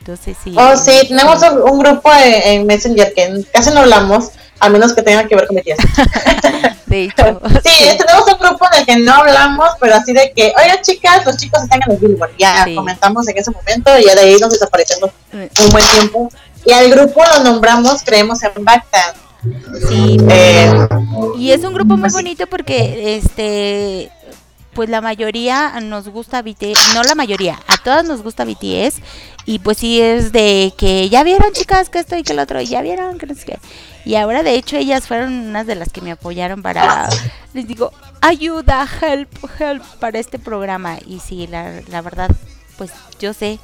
Entonces sí. Oh, sí, tenemos un, un grupo en, en Messenger que casi no hablamos. a menos que tenga que ver con BTS. De hecho, Sí, tenemos un grupo en el que no hablamos, pero así de que, oigan chicas, los chicos están en el Billboard. Ya Sí. comentamos en ese momento y ya de ahí nos desaparecemos un buen tiempo. Y al grupo lo nombramos, creemos en Bactan. sí. Eh, Y es un grupo muy Pues bonito porque, este, pues la mayoría nos gusta BTS, no la mayoría, a todas nos gusta BTS. Y pues sí es de que ya vieron chicas que esto y que el otro, y ya vieron que no sé qué. Y ahora de hecho ellas fueron unas de las que me apoyaron para, les digo, ayuda, help, help para este programa. Y sí, la, la verdad, pues yo sé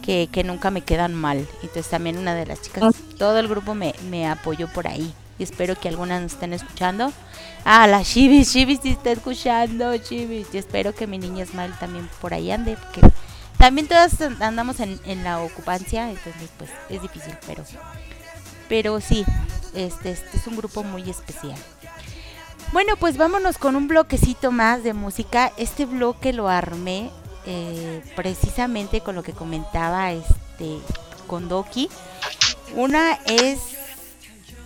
que, que nunca me quedan mal. Entonces también una de las chicas, todo el grupo me, me apoyó por ahí. Y espero que algunas nos estén escuchando. Ah, la Shibis, Shibis sí está escuchando, Shibis. Y espero que mi niña Smile también por ahí ande, porque también todas andamos en, en la ocupancia, entonces pues es difícil, pero pero sí, este, este es un grupo muy especial. Bueno, pues vámonos con un bloquecito más de música. Este bloque lo armé eh, precisamente con lo que comentaba este con Doki. Una es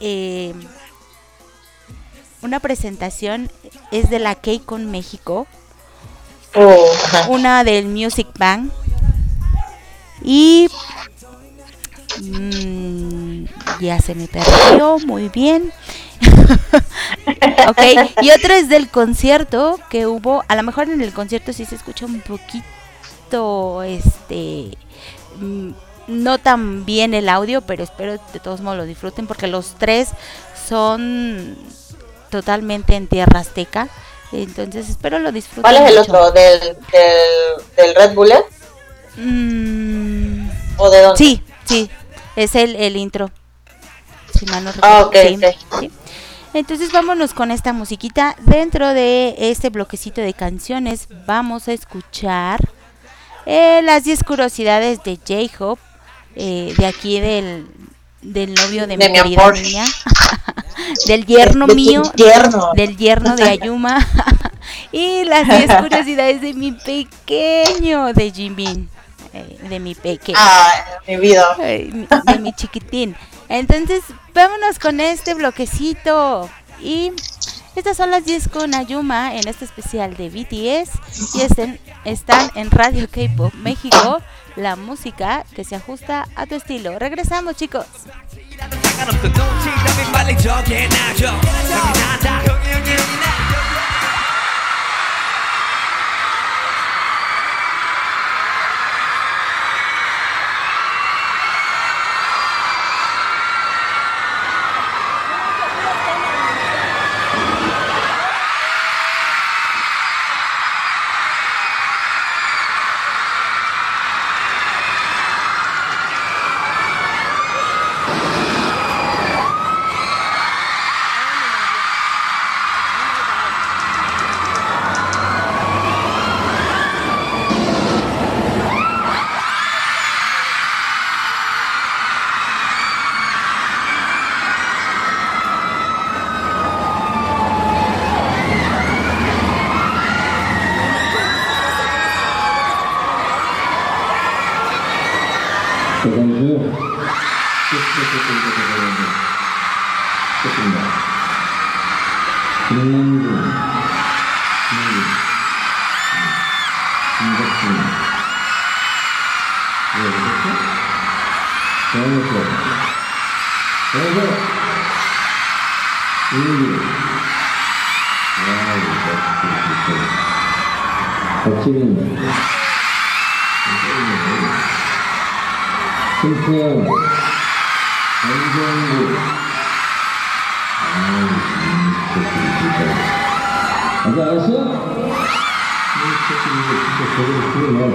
eh, una presentación es de la K-Con México, oh, una del Music Bank y mm, ya se me perdió muy bien. ok, y otra es del concierto que hubo, a lo mejor en el concierto sí se escucha un poquito, este, mm, no tan bien el audio, pero espero de todos modos lo disfruten porque los tres son totalmente en tierra azteca. Entonces espero lo disfruten. ¿Cuál es el mucho. otro? ¿Del, del, del Red Bullet? Mm, ¿O de dónde? sí, sí, es el, el intro. Si mal no Ah, ok, Sí, ok. sí. Entonces vámonos con esta musiquita. Dentro de este bloquecito de canciones vamos a escuchar eh, las 10 curiosidades de J-Hope, eh, de aquí del, del novio de, De mi querida niña, del yerno De mío, yerno. del yerno de Ayuma y las 10 curiosidades de mi pequeño de Jimin, eh, de mi pequeño. Ah, mi vida. De mi chiquitín. Entonces, vámonos con este bloquecito. Y estas son las 10 con Ayuma en este especial de BTS. Y están en Radio K-Pop México, la música que se ajusta a tu estilo. Regresamos, chicos.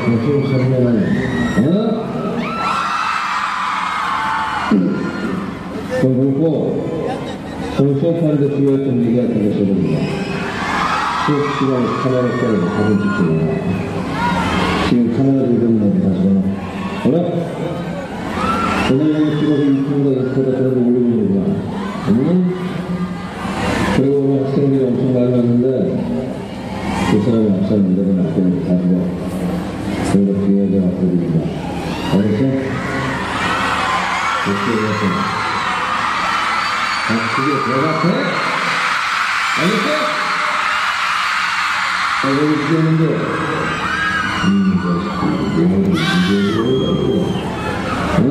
그렇게 설명하네. 공부고 공소판도 주의했던 얘기 같은 것을 봅니다. 수업 카메라 꺼내 사진 찍습니다. 지금 카메라 들고 가지고 뭐라? 오늘 찍어서 유튜브가 들어가서 올리고 있는 거야. 그리고 학생들이 엄청 많이 왔는데 그 사람이 앞서 문제가 났고 가지고 저희가 기회를 앞드립니다. 알겠죠? 어떻게 해야죠? 아, 그게 대답해? 알겠죠? 자, 여기 주셨는데, 음, 자식들, 영어를 문제를 갖고, 응?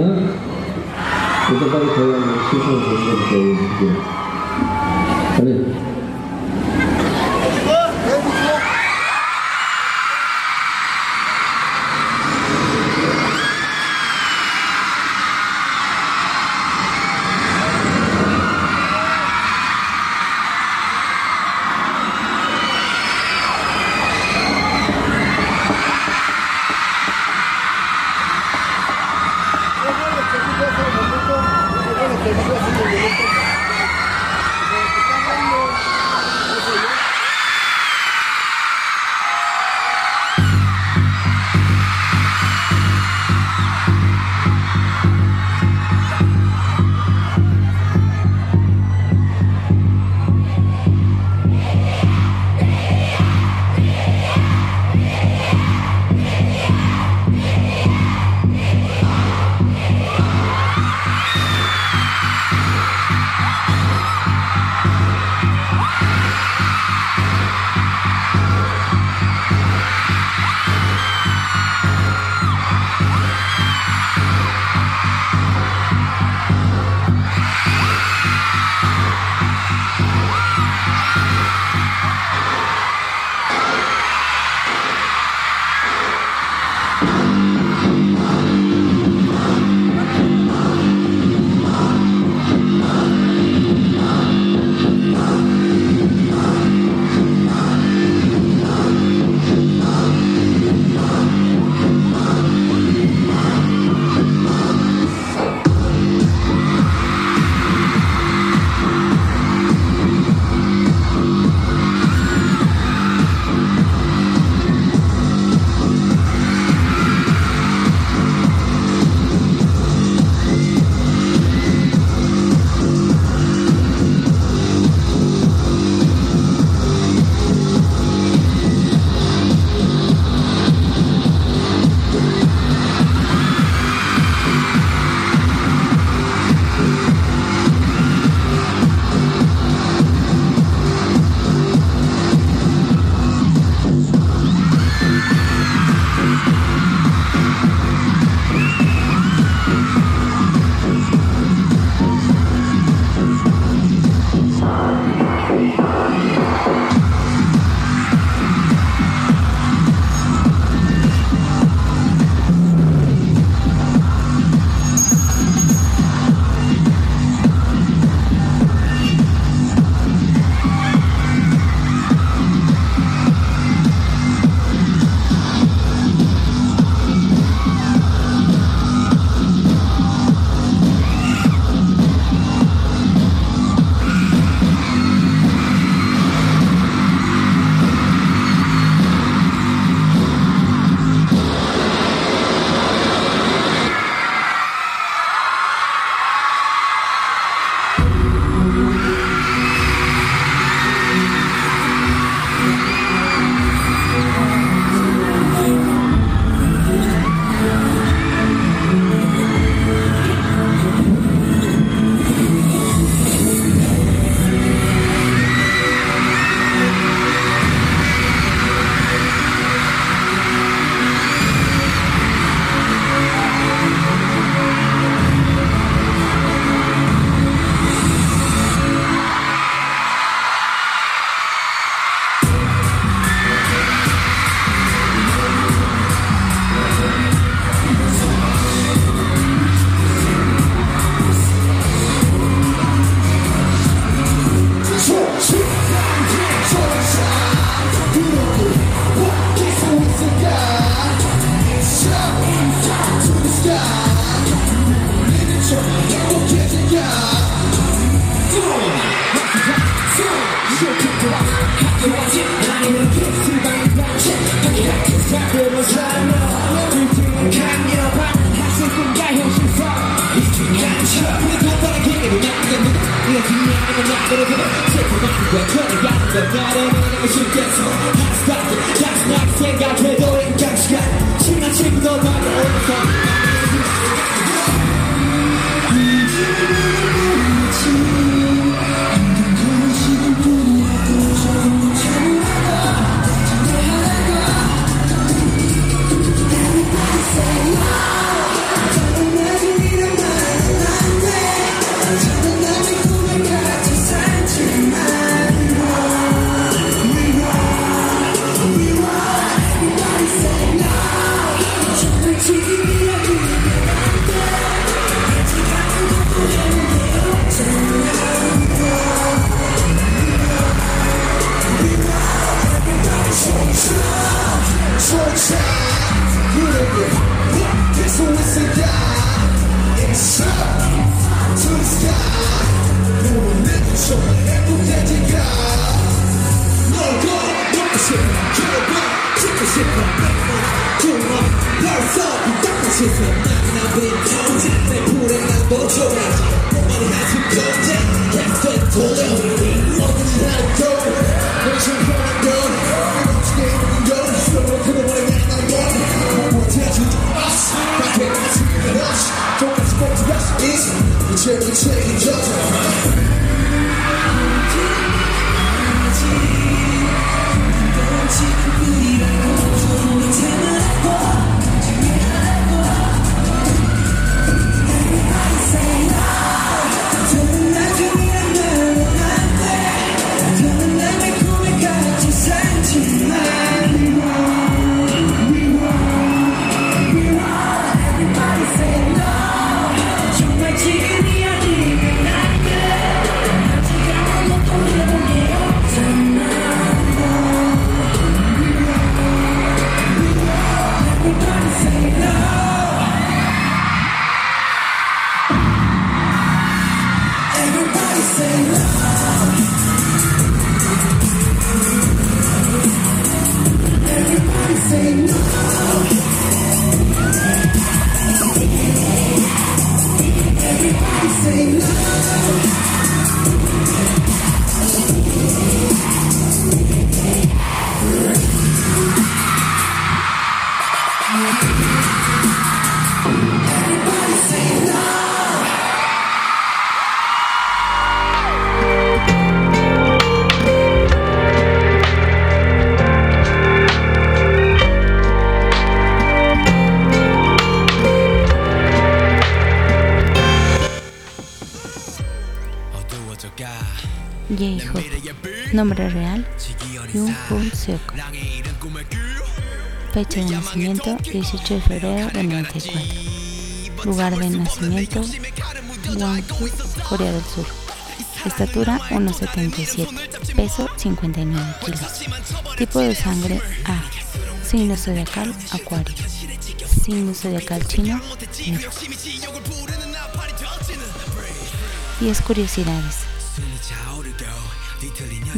그때까지 저희한테 실수를 보는 게 저희 아니, Nombre real: Yoon Hoon Seok. Fecha de nacimiento: 18 de febrero del 94. Lugar de nacimiento: Gwangju, Corea del Sur. Estatura 1,77. Peso 59 kilos. Tipo de sangre A. Signo zodiacal Acuario. Signo zodiacal chino Virgo. 10 curiosidades.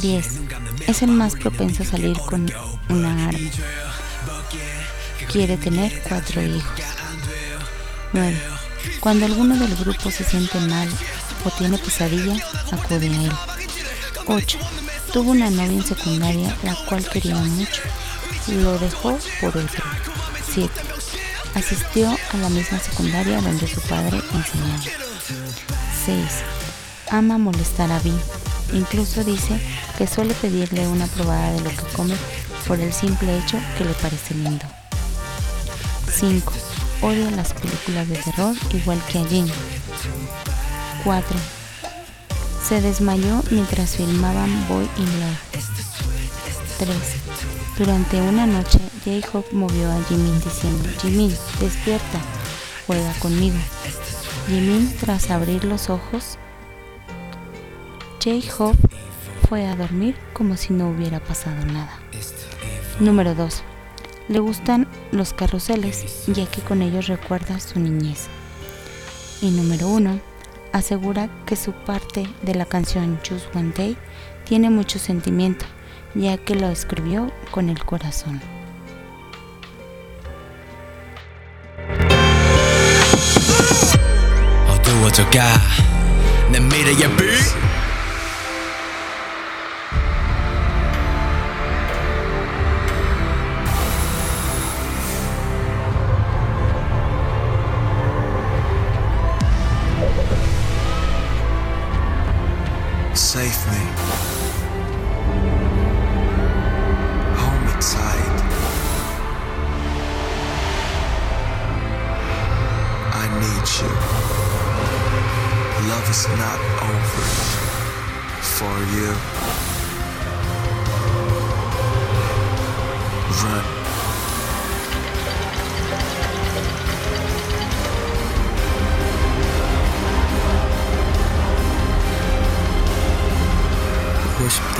10. Es el más propenso a salir con una arma. Quiere tener cuatro hijos. 9. Cuando alguno del grupo se siente mal o tiene pesadilla, acude a él. 8. Tuvo una novia en secundaria la cual quería mucho. Lo dejó por otro. 7. Asistió a la misma secundaria donde su padre enseñaba. 6. Ama molestar a Vi. Incluso dice que suele pedirle una probada de lo que come por el simple hecho que le parece lindo. 5. Odia las películas de terror igual que a Jin. 4. Se desmayó mientras filmaban Boy in Love. 3. Durante una noche, J-Hope movió a Jimin diciendo, Jimin, despierta, juega conmigo. Jimin, tras abrir los ojos, J-Hope fue a dormir como si no hubiera pasado nada. Número 2. Le gustan los carruseles, ya que con ellos recuerda su niñez. Y número 1. Asegura que su parte de la canción Just One Day tiene mucho sentimiento, ya que lo escribió con el corazón. Hold me tight. I need you. Love is not over for you. Run. 보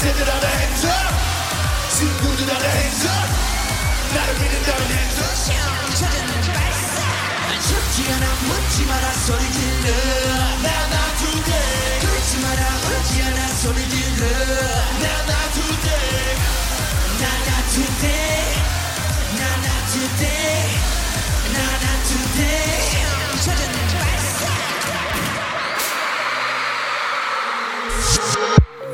팬들 하다 hands up 친구들 하다 hands up 나를 믿는 다면 hands up 죽지 않아 묻지 마라 소리 질러. 나나 today 걷지 마라 옳지 않아 소리 질러. 나나 today 나나 today 나나 today 나나 today 젖은 발사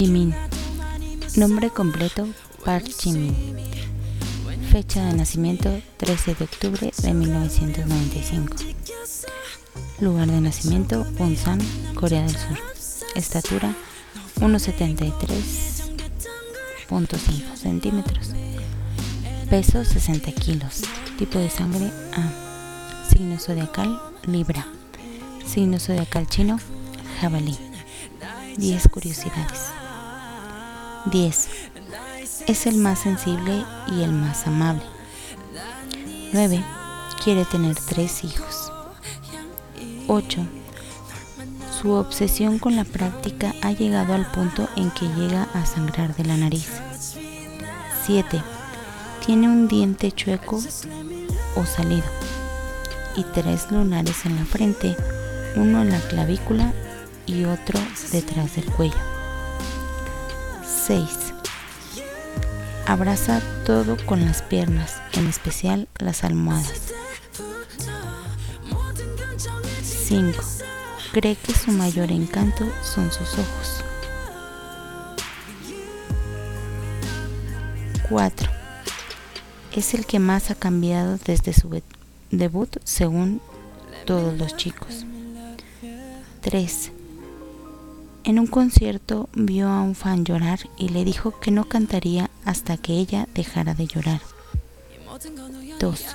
Jimin. Nombre completo Park Jimin. Fecha de nacimiento 13 de octubre de 1995. Lugar de nacimiento Busan, Corea del Sur. Estatura 1,73.5 centímetros. Peso 60 kilos. Tipo de sangre A. Signo zodiacal Libra. Signo zodiacal chino Jabalí. 10 curiosidades. 10. Es el más sensible y el más amable. 9. Quiere tener tres hijos. 8. Su obsesión con la práctica ha llegado al punto en que llega a sangrar de la nariz. 7. Tiene un diente chueco o salido. Y tres lunares en la frente, uno en la clavícula y otro detrás del cuello. 6. Abraza todo con las piernas, en especial las almohadas. 5. Cree que su mayor encanto son sus ojos. 4. Es el que más ha cambiado desde su debut según todos los chicos. 3. En un concierto vio a un fan llorar y le dijo que no cantaría hasta que ella dejara de llorar. 2.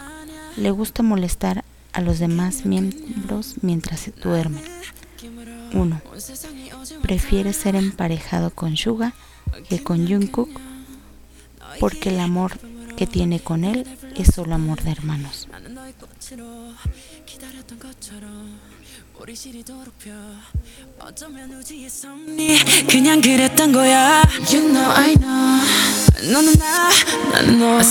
Le gusta molestar a los demás miembros mientras duermen. 1. Prefiere ser emparejado con Suga que con Jungkook porque el amor que tiene con él es solo amor de hermanos. 꽃으로 기다렸던 것처럼 우리 시리도록 펴 어쩌면 우지의 섭리. 그냥 그랬던 거야. You know I know. 너는 나, 난너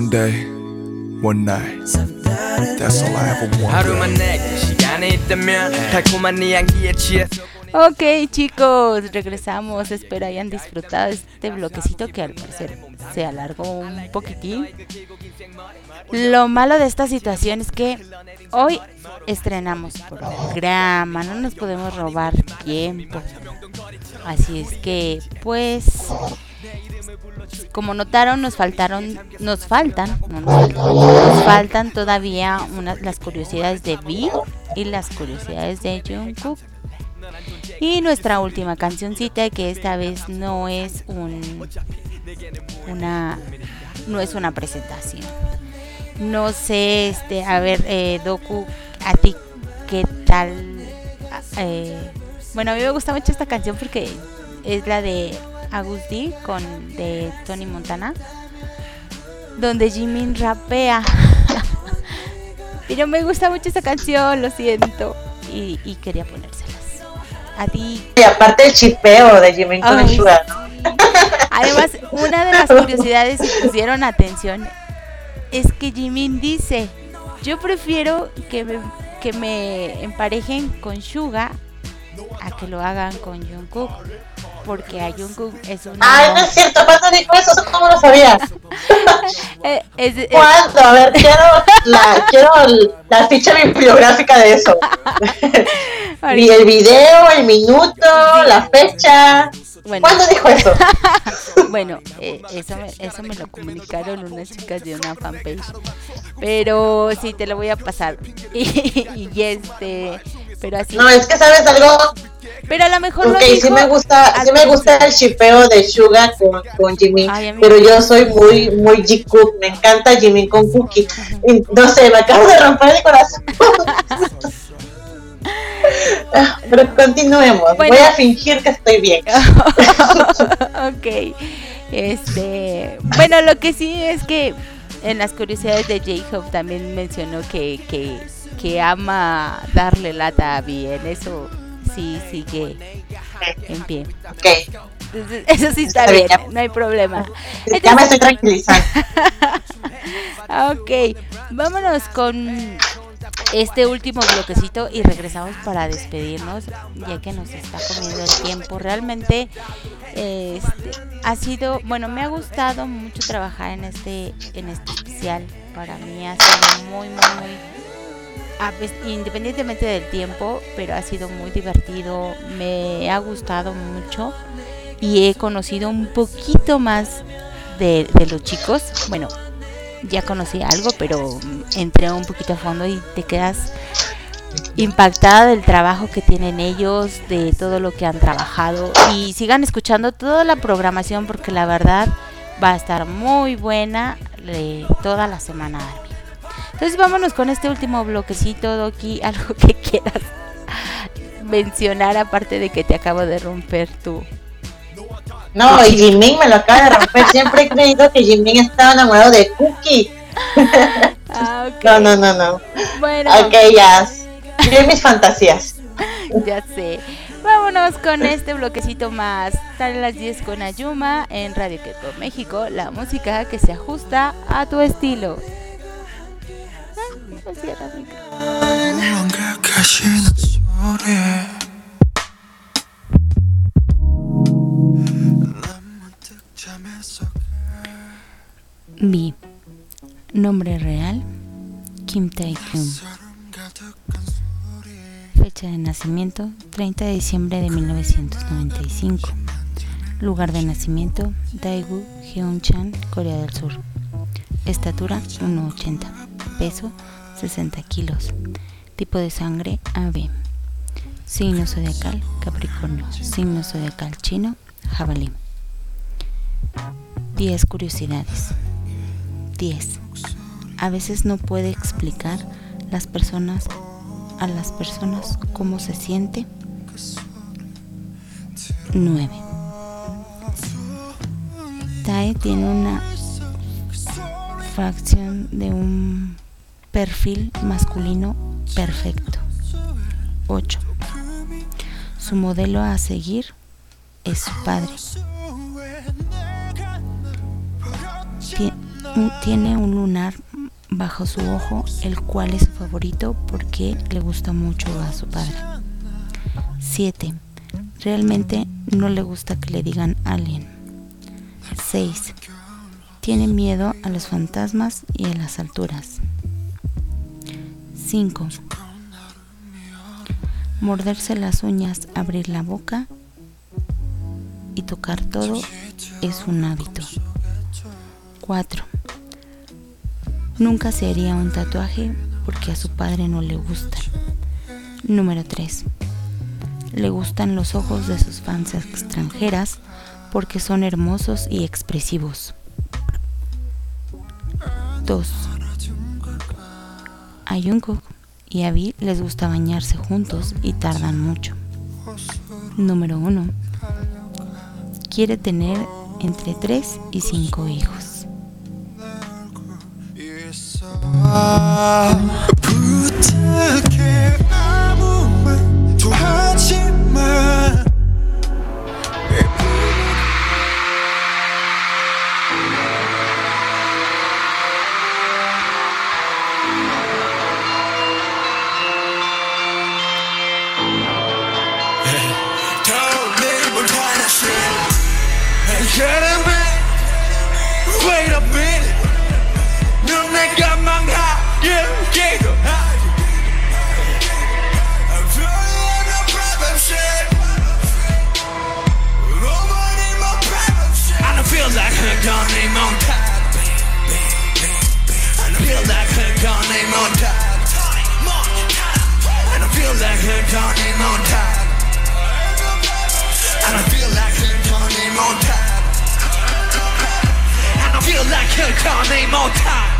One day, one night. That's all I ever. Ok chicos, regresamos, espero hayan disfrutado este bloquecito que al parecer se alargó un poquitín. Lo malo de esta situación es que hoy estrenamos programa, no nos podemos robar tiempo. Así es que pues como notaron, nos faltaron, nos faltan, no nos faltan, nos faltan todavía unas las curiosidades de V y las curiosidades de Jungkook. Y nuestra última cancioncita que esta vez no es un una no es una presentación. No sé, este, a ver, eh, Doku, a ti qué tal. Eh, bueno, a mí me gusta mucho esta canción porque es la de Agus D con de Tony Montana, donde Jimin rapea. Pero me gusta mucho esta canción, lo siento, y, y quería ponérselas. A ti Y aparte el chipeo de Jimin con Ay, Sugar. Además, una de las curiosidades, si pusieron atención, es que Jimin dice, yo prefiero que me, que me emparejen con Suga a que lo hagan con Jungkook, porque a Jungkook es un... Ay, no es cierto, ¿cuándo dijo eso? ¿Eso ¿Cómo lo sabías? Eh, es- es- ¿Cuándo? A ver, quiero la, quiero la ficha bibliográfica de eso. Vi el video, el minuto, la fecha. Bueno. ¿Cuándo dijo eso? bueno, eh, eso, me, eso me lo comunicaron unas chicas de una fanpage. Pero sí, te lo voy a pasar. Y, y este, pero así. No, es que sabes algo. Pero a lo mejor lo Ok, sí me gusta, sí me gusta el chipeo de Suga con, con Jimmy, pero yo soy muy, muy G-Cook, me encanta Jimmy con Cookie. Y, no sé, me acabo de romper el corazón. Pero continuemos, Bueno. voy a fingir que estoy bien. ok. Este, bueno, lo que sí es que en las curiosidades de J-Hope también mencionó que, que, que ama darle lata bien. Eso sí sigue en pie. Entonces, eso sí está Está bien, bien, no hay problema. Ya me estoy tranquilizando. ok, vámonos con este último bloquecito y regresamos para despedirnos, ya que nos está comiendo el tiempo. Realmente este, ha sido, bueno, me ha gustado mucho trabajar en este, en este especial. Para mí ha sido muy, muy, independientemente del tiempo, pero ha sido muy divertido, me ha gustado mucho y he conocido un poquito más de, los chicos. Bueno, ya conocí algo, pero entré un poquito a fondo y te quedas impactada del trabajo que tienen ellos, de todo lo que han trabajado y sigan escuchando toda la programación porque la verdad va a estar muy buena eh, toda la semana. Entonces vámonos con este último bloquecito, Doki, algo que quieras mencionar aparte de que te acabo de romper tu... No, y Jimin me lo acaba de romper. Siempre he creído que Jimin estaba enamorado de Cookie. Ah. No, no, no, no. Bueno. Ok, ya. Vive mis fantasías. ya sé. Vámonos con este bloquecito más. Sale las 10 con Ayuma en Radio Keto México, la música que se ajusta a tu estilo. Mi nombre real, Kim Tae-kyung. Fecha de nacimiento, 30 de diciembre de 1995. Lugar de nacimiento, Daegu, Gyeongsang, Corea del Sur. Estatura, 1,80. Peso, 60 kilos. Tipo de sangre, AB. Signo zodiacal, Capricornio. Signo zodiacal chino, Jabalí. 10 curiosidades. 10. A veces no puede explicar las personas a las personas cómo se siente. 9. Tae tiene una fracción de un perfil masculino perfecto. 8. Su modelo a seguir es su padre. Tiene un lunar bajo su ojo, el cual es su favorito porque le gusta mucho a su padre. 7. Realmente no le gusta que le digan alien. 6. Tiene miedo a los fantasmas y a las alturas. 5. Morderse las uñas, abrir la boca y tocar todo es un hábito. 4. Nunca se haría un tatuaje porque a su padre no le gusta. Número 3. Le gustan los ojos de sus fans extranjeras porque son hermosos y expresivos. 2. A Jungkook y a Vi les gusta bañarse juntos y tardan mucho. Número 1. Quiere tener entre 3 y 5 hijos. On top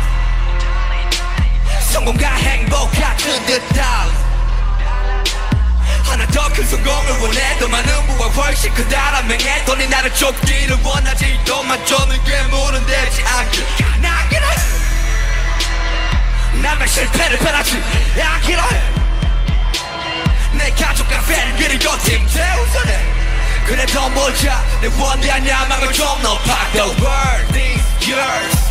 성공과 행복 같은 듯한 하나 더 큰 성공을 원해. 더 많은 부와 훨씬 크다란 맹해더니 나를 쫓기를 원하지. 또만 쫓는 괴물은 되지 않길. 나기를. 남의 실패를 변하지. 않기로 내 가족과 팬 그리고 팀 태우선해 그래 더 멀자 내 원대한 야망을 좀 높아 The world is yours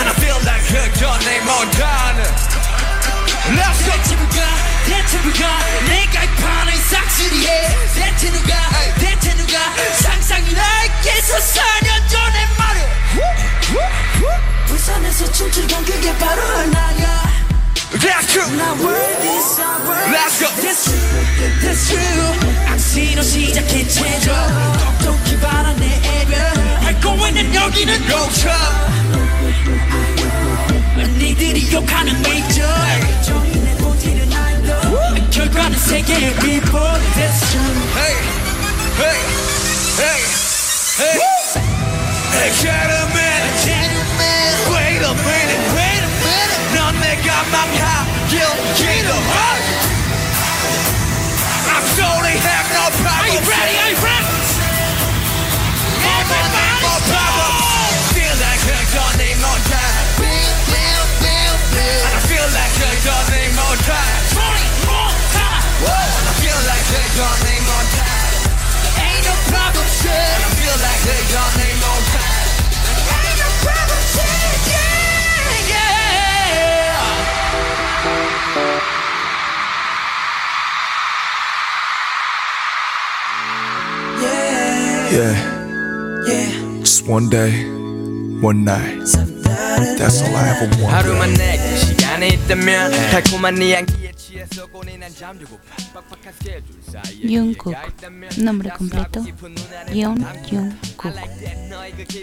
And I feel like turning on time Let's go 대체부가 대체부가 내가 이 판을 싹쓸이해 대체 누가 대체 누가 상상이 나에게서 4년 전에 말해 부산에서 춤추던 그게 바로 나야 true 나 word is our word Let's go That's true That's true 악시로 시작해 체조 똑똑히 바라 내 애별 알고 있는 여기는 고쳐 니들이 욕하는 메이저 종이네 본질은 알도 결과는 세계의 비보 That's true Hey Hey Hey Hey Hey gentlemen Gentlemen Wait a minute Wait a minute 넌 내가 망하길 기도하지 I'm sorry have no problem Are you ready? Are you ready? Everybody More problem Feel like a turning on one day, one night. That's all I ever wanted. 하루만 내게 시간이 있다면 달콤한 네 향기 Jungkook, nombre completo, Yeon Jungkook,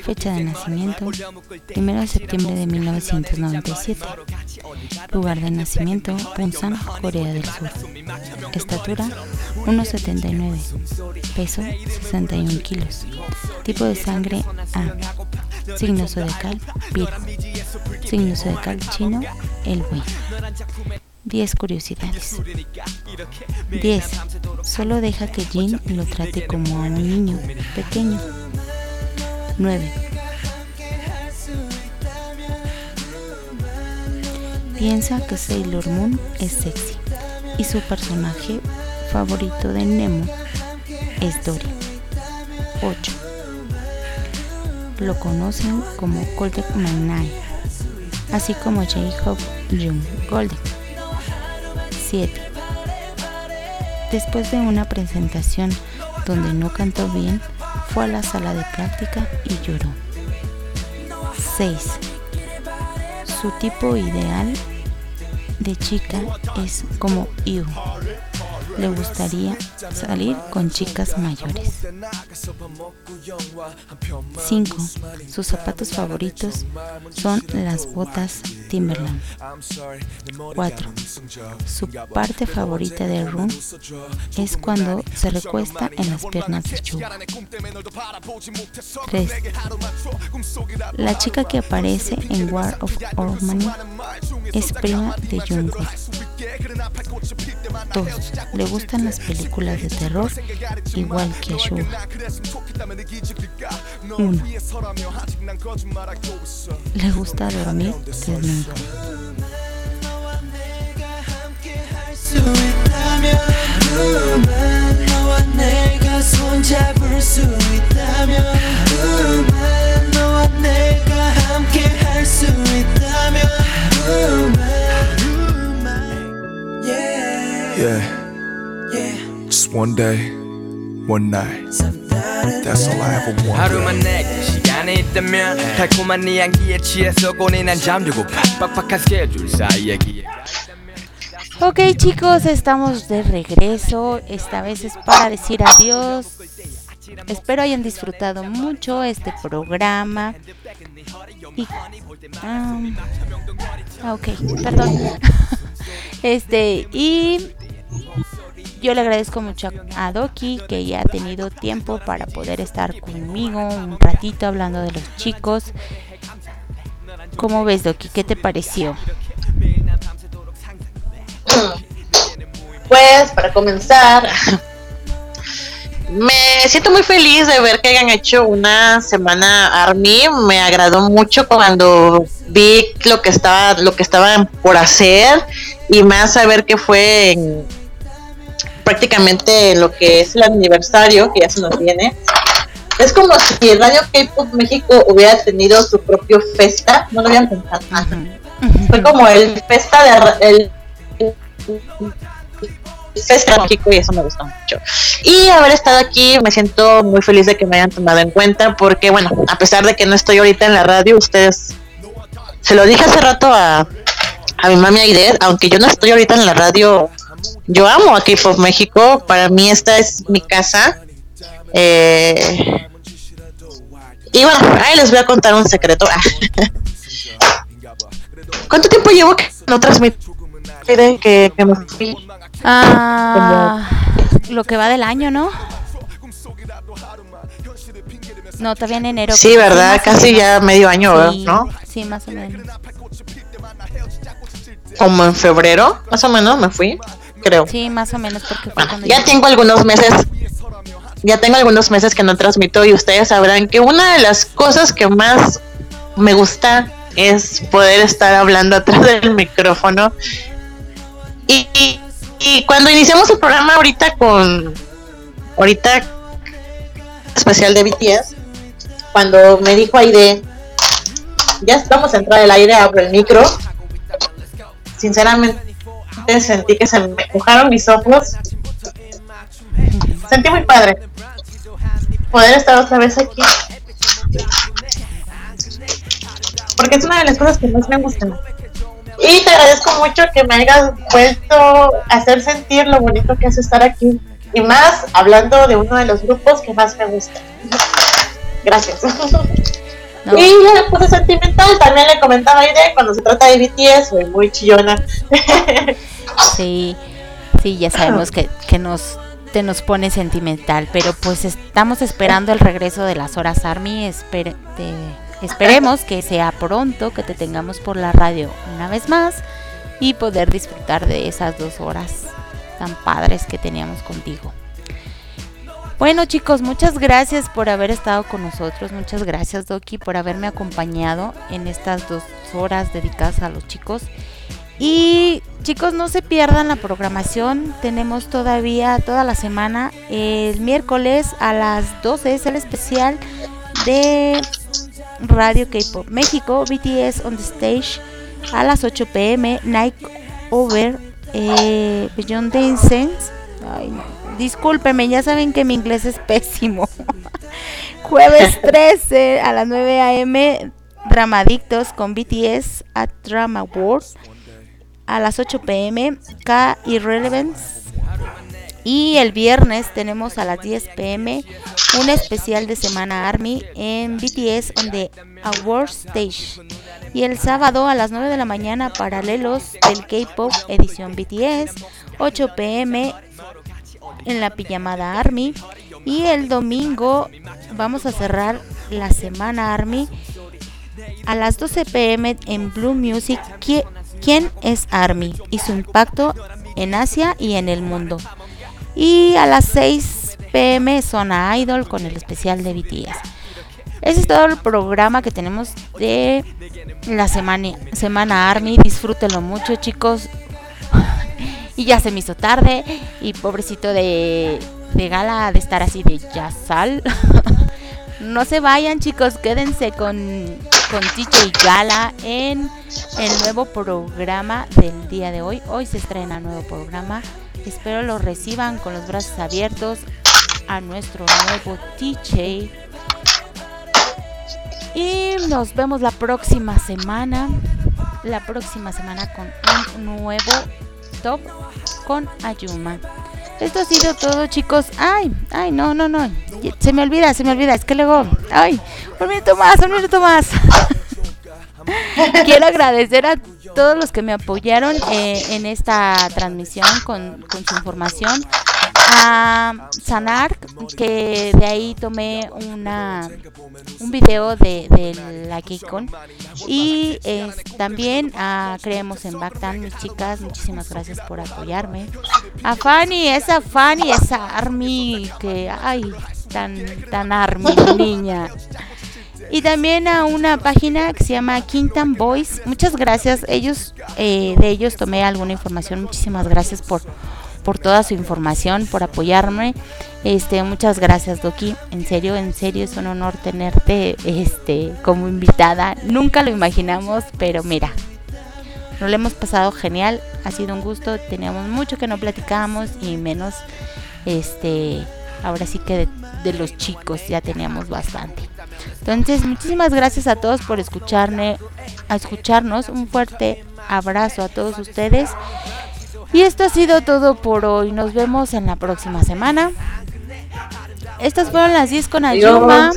fecha de nacimiento, 1 de septiembre de 1997, lugar de nacimiento, Punsan, Corea del Sur, estatura 1,79, peso 61 kilos, tipo de sangre A, signo zodiacal, Virgo, signo zodiacal chino, el buey. 10 curiosidades. 10. Solo deja que Jin lo trate como a un niño pequeño. 9. Piensa que Sailor Moon es sexy y su personaje favorito de Nemo es Dory. 8. Lo conocen como Golden Manai, así como J-Hope Jung Golden. 7. Después de una presentación donde no cantó bien, fue a la sala de práctica y lloró. 6. Su tipo ideal de chica es como Yu. Le gustaría salir con chicas mayores. 5. Sus zapatos favoritos son las botas Timberland. 4. Su parte favorita de Room es cuando se recuesta en las piernas de Chu. 3. La chica que aparece en War of Harmony es prima de Jungkook. 2. Le gustan las películas de terror, igual que a Suga. 1. Le gusta dormir desnudo. Yeah. Just one day, one night. That's all I ever wanted. 하루만 내게 시간이 있다면 달콤한 네 향기에 취해서 고뇌 난 잠들고파 빡빡한 스케줄 사이에 기회 Ok chicos, estamos de regreso. Esta vez es para decir adiós. Espero hayan disfrutado mucho este programa. Y, um, ah, ok, perdón. Este, y yo le agradezco mucho a Doki que ya ha tenido tiempo para poder estar conmigo un ratito hablando de los chicos. ¿Cómo ves, Doki? ¿Qué te pareció? Pues para comenzar, me siento muy feliz de ver que hayan hecho una semana Army. Me agradó mucho cuando vi lo que estaba, lo que estaban por hacer y más saber que fue en, prácticamente lo que es el aniversario que ya se nos viene. Es como si Radio K-Pop México hubiera tenido su propio festa, no lo habían pensado. Fue como el festa de el, Festa de México y eso me gustó mucho. Y haber estado aquí me siento muy feliz de que me hayan tomado en cuenta porque bueno, a pesar de que no estoy ahorita en la radio, ustedes se lo dije hace rato a, a mi mami Aide, aunque yo no estoy ahorita en la radio, yo amo a K-Pop México, para mí esta es mi casa. Eh, y bueno, ahí les voy a contar un secreto. ¿Cuánto tiempo llevo que no transmito? Que, que me fui? Ah, lo que va del año, ¿no? No, todavía en enero. Sí, ¿verdad? Casi ya medio año, sí, ¿no? Sí, más o menos. Como en febrero, más o menos me fui, creo. Sí, más o menos porque fue Bueno, ya yo- tengo algunos meses, ya tengo algunos meses que no transmito y ustedes sabrán que una de las cosas que más me gusta es poder estar hablando atrás del micrófono. Y, y- y cuando iniciamos el programa ahorita con, ahorita especial de BTS, cuando me dijo Aide, ya vamos a entrar al aire, abro el micro, sinceramente sentí que se me mojaron mis ojos. Sentí muy padre poder estar otra vez aquí. Porque es una de las cosas que más me gustan. Y te agradezco mucho que me hayas vuelto a hacer sentir lo bonito que es estar aquí. Y más hablando de uno de los grupos que más me gusta. Gracias. Y la cosa sentimental también le comentaba a Aide cuando se trata de BTS, soy muy chillona. Sí, sí, ya sabemos que, que nos te nos pone sentimental, pero pues estamos esperando el regreso de las horas Army, espere, te esperemos que sea pronto, que te tengamos por la radio una vez más y poder disfrutar de esas dos horas tan padres que teníamos contigo. Bueno chicos, muchas gracias por haber estado con nosotros, muchas gracias Doki por haberme acompañado en estas dos horas dedicadas a los chicos. Y chicos, no se pierdan la programación, tenemos todavía toda la semana, el miércoles a las 12 es el especial de Radio K-Pop México, BTS on the Stage a las 8 pm, Night Over, eh, Beyond Dance. Ay, no Discúlpeme, ya saben que mi inglés es pésimo. Jueves 13 a las 9 a.m. Dramadictos con BTS at Drama World. A las 8 pm K Irrelevance. Y el viernes tenemos a las 10 pm un especial de Semana Army en BTS on the Award Stage. Y el sábado a las 9 de la mañana paralelos del K-Pop edición BTS. 8 pm en la pijamada Army. Y el domingo vamos a cerrar la semana Army a las 12 pm en Blue Music. ¿Quién es Army? Y su impacto en Asia y en el mundo. Y a las 6 pm Zona Idol con el especial de BTS. Ese es todo el programa que tenemos de la semana, semana Army. Disfrútenlo mucho, chicos y ya se me hizo tarde y pobrecito de, de Gala de estar así de ya sal. no se vayan chicos, quédense con, con y Gala en el nuevo programa del día de hoy. Hoy se estrena nuevo programa. Espero lo reciban con los brazos abiertos a nuestro nuevo DJ. Y nos vemos la próxima semana. La próxima semana con un nuevo con Ayuma. Esto ha sido todo, chicos. Ay, ay, no, no, no. Se me olvida, se me olvida. Es que luego. Ay, un minuto más, un minuto más. Quiero agradecer a todos los que me apoyaron eh, en esta transmisión con su información a Sanar, que de ahí tomé una un video de, de la KCON y eh, también a Creemos en Bactan, mis chicas, muchísimas gracias por apoyarme. A Fanny, esa Fanny, esa Army que ay, tan tan Army niña. Y también a una página que se llama Quintan Boys. Muchas gracias. Ellos, eh, de ellos tomé alguna información. Muchísimas gracias por por toda su información, por apoyarme. Este, muchas gracias, Doki. En serio, en serio es un honor tenerte este como invitada. Nunca lo imaginamos, pero mira, nos lo hemos pasado genial, ha sido un gusto, teníamos mucho que no platicábamos y menos este ahora sí que de, de, los chicos ya teníamos bastante. Entonces, muchísimas gracias a todos por escucharme, a escucharnos. Un fuerte abrazo a todos ustedes y esto ha sido todo por hoy. Nos vemos en la próxima semana. Estas fueron las 10 con Ayuma.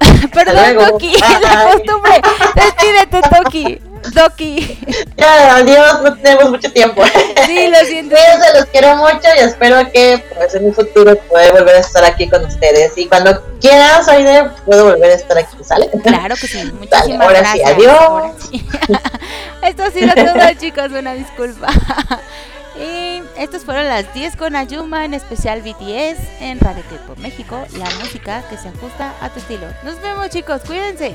Perdón, Toki, la costumbre. Despídete, Toki. Doki. Ya, adiós, no tenemos mucho tiempo. Sí, lo siento. Cuídense, los quiero mucho y espero que pues, en un futuro pueda volver a estar aquí con ustedes. Y cuando quieras, Aide, puedo volver a estar aquí, ¿sale? Claro que sí, muchísimas Dale, ahora gracias. Sí, adiós. Sí. Esto ha sido todo, chicos, una disculpa. Y estas fueron las 10 con Ayuma, en especial BTS en Radio México, la música que se ajusta a tu estilo. Nos vemos, chicos, cuídense.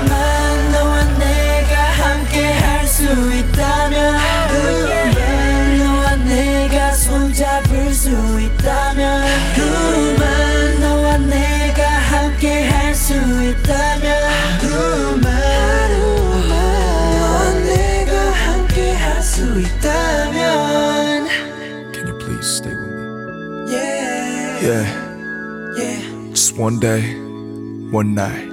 one day, one night.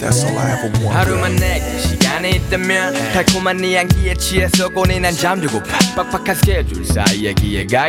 That's all I ever want. 하루만 내게 시간이 있다면 달콤한 네 향기에 취해서 고뇌난 잠들고파 빡빡한 스케줄 사이에 기회가